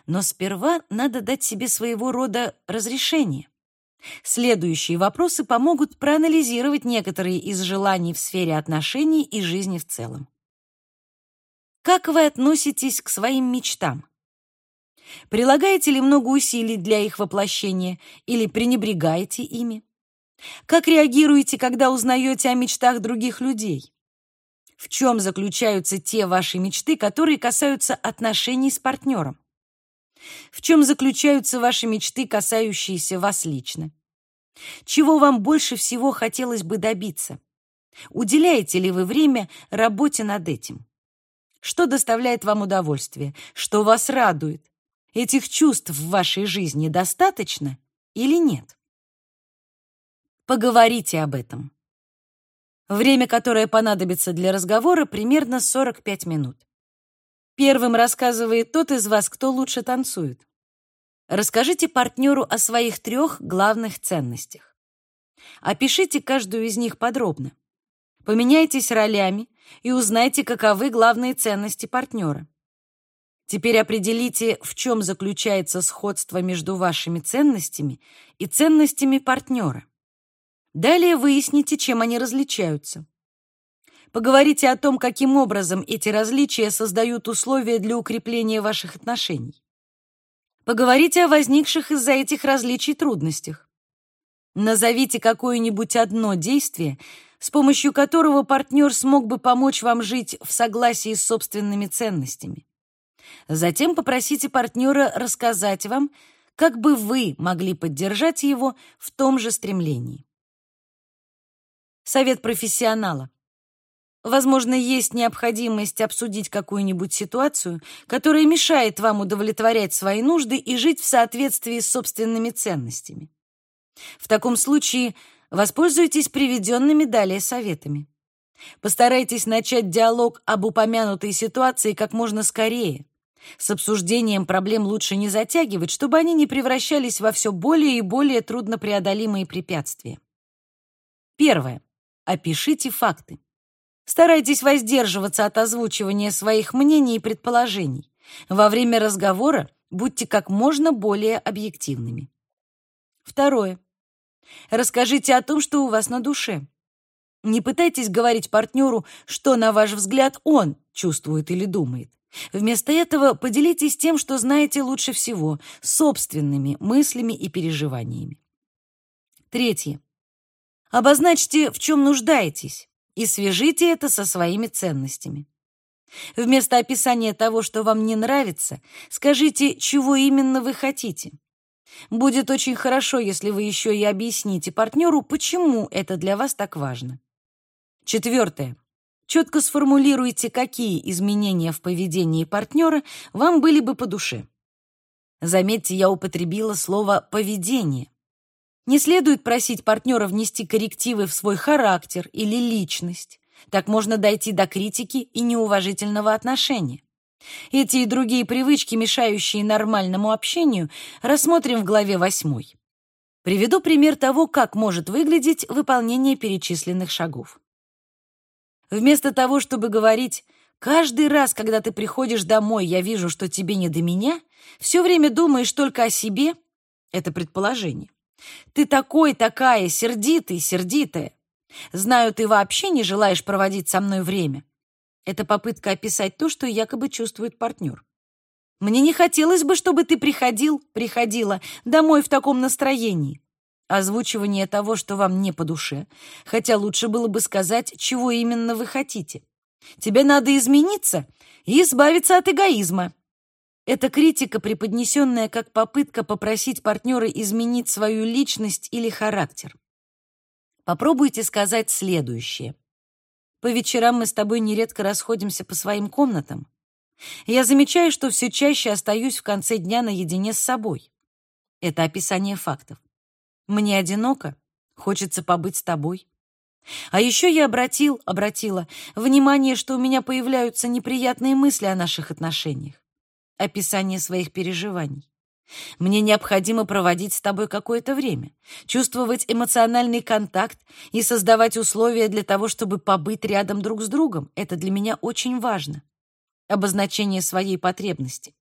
Но сперва надо дать себе своего рода разрешение. Следующие вопросы помогут проанализировать некоторые из желаний в сфере отношений и жизни в целом. Как вы относитесь к своим мечтам? Прилагаете ли много усилий для их воплощения или пренебрегаете ими? Как реагируете, когда узнаете о мечтах других людей? В чем заключаются те ваши мечты, которые касаются отношений с партнером? В чем заключаются ваши мечты, касающиеся вас лично? Чего вам больше всего хотелось бы добиться? Уделяете ли вы время работе над этим? Что доставляет вам удовольствие? Что вас радует? Этих чувств в вашей жизни достаточно или нет? Поговорите об этом. Время, которое понадобится для разговора, примерно 45 минут. Первым рассказывает тот из вас, кто лучше танцует. Расскажите партнеру о своих трех главных ценностях. Опишите каждую из них подробно. Поменяйтесь ролями и узнайте, каковы главные ценности партнера. Теперь определите, в чем заключается сходство между вашими ценностями и ценностями партнера. Далее выясните, чем они различаются. Поговорите о том, каким образом эти различия создают условия для укрепления ваших отношений. Поговорите о возникших из-за этих различий трудностях. Назовите какое-нибудь одно действие, с помощью которого партнер смог бы помочь вам жить в согласии с собственными ценностями. Затем попросите партнера рассказать вам, как бы вы могли поддержать его в том же стремлении. Совет профессионала. Возможно, есть необходимость обсудить какую-нибудь ситуацию, которая мешает вам удовлетворять свои нужды и жить в соответствии с собственными ценностями. В таком случае воспользуйтесь приведенными далее советами. Постарайтесь начать диалог об упомянутой ситуации как можно скорее. С обсуждением проблем лучше не затягивать, чтобы они не превращались во все более и более труднопреодолимые препятствия. Первое. Опишите факты. Старайтесь воздерживаться от озвучивания своих мнений и предположений. Во время разговора будьте как можно более объективными. Второе. Расскажите о том, что у вас на душе. Не пытайтесь говорить партнеру, что, на ваш взгляд, он чувствует или думает. Вместо этого поделитесь тем, что знаете лучше всего, собственными мыслями и переживаниями. Третье. Обозначьте, в чем нуждаетесь, и свяжите это со своими ценностями. Вместо описания того, что вам не нравится, скажите, чего именно вы хотите. Будет очень хорошо, если вы еще и объясните партнеру, почему это для вас так важно. Четвертое. Четко сформулируйте, какие изменения в поведении партнера вам были бы по душе. Заметьте, я употребила слово «поведение». Не следует просить партнера внести коррективы в свой характер или личность. Так можно дойти до критики и неуважительного отношения. Эти и другие привычки, мешающие нормальному общению, рассмотрим в главе 8. Приведу пример того, как может выглядеть выполнение перечисленных шагов. Вместо того, чтобы говорить «каждый раз, когда ты приходишь домой, я вижу, что тебе не до меня», все время думаешь только о себе, это предположение. Ты такой, такая, сердитый, сердитая. Знаю, ты вообще не желаешь проводить со мной время. Это попытка описать то, что якобы чувствует партнер. Мне не хотелось бы, чтобы ты приходил, приходила домой в таком настроении. Озвучивание того, что вам не по душе, хотя лучше было бы сказать, чего именно вы хотите. Тебе надо измениться и избавиться от эгоизма. Это критика, преподнесенная как попытка попросить партнера изменить свою личность или характер. Попробуйте сказать следующее. По вечерам мы с тобой нередко расходимся по своим комнатам. Я замечаю, что все чаще остаюсь в конце дня наедине с собой. Это описание фактов. Мне одиноко, хочется побыть с тобой. А еще я обратил, обратила внимание, что у меня появляются неприятные мысли о наших отношениях. Описание своих переживаний. Мне необходимо проводить с тобой какое-то время, чувствовать эмоциональный контакт и создавать условия для того, чтобы побыть рядом друг с другом. Это для меня очень важно. Обозначение своей потребности.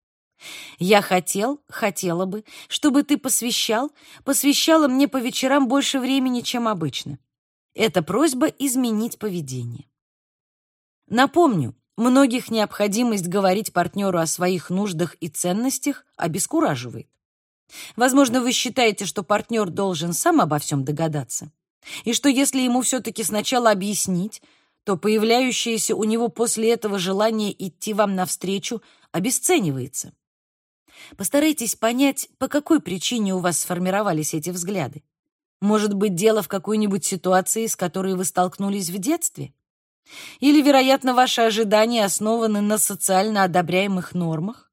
Я хотел, хотела бы, чтобы ты посвящал, посвящала мне по вечерам больше времени, чем обычно. Это просьба изменить поведение. Напомню, Многих необходимость говорить партнеру о своих нуждах и ценностях обескураживает. Возможно, вы считаете, что партнер должен сам обо всем догадаться, и что если ему все-таки сначала объяснить, то появляющееся у него после этого желание идти вам навстречу обесценивается. Постарайтесь понять, по какой причине у вас сформировались эти взгляды. Может быть, дело в какой-нибудь ситуации, с которой вы столкнулись в детстве? Или, вероятно, ваши ожидания основаны на социально одобряемых нормах?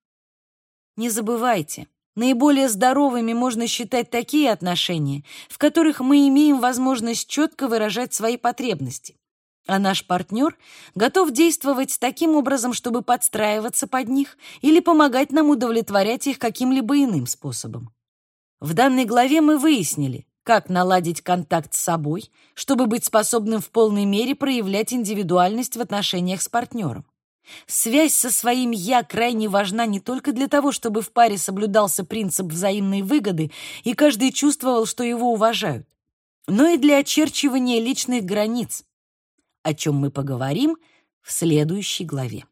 Не забывайте, наиболее здоровыми можно считать такие отношения, в которых мы имеем возможность четко выражать свои потребности, а наш партнер готов действовать таким образом, чтобы подстраиваться под них или помогать нам удовлетворять их каким-либо иным способом. В данной главе мы выяснили, как наладить контакт с собой, чтобы быть способным в полной мере проявлять индивидуальность в отношениях с партнером. Связь со своим «я» крайне важна не только для того, чтобы в паре соблюдался принцип взаимной выгоды и каждый чувствовал, что его уважают, но и для очерчивания личных границ, о чем мы поговорим в следующей главе.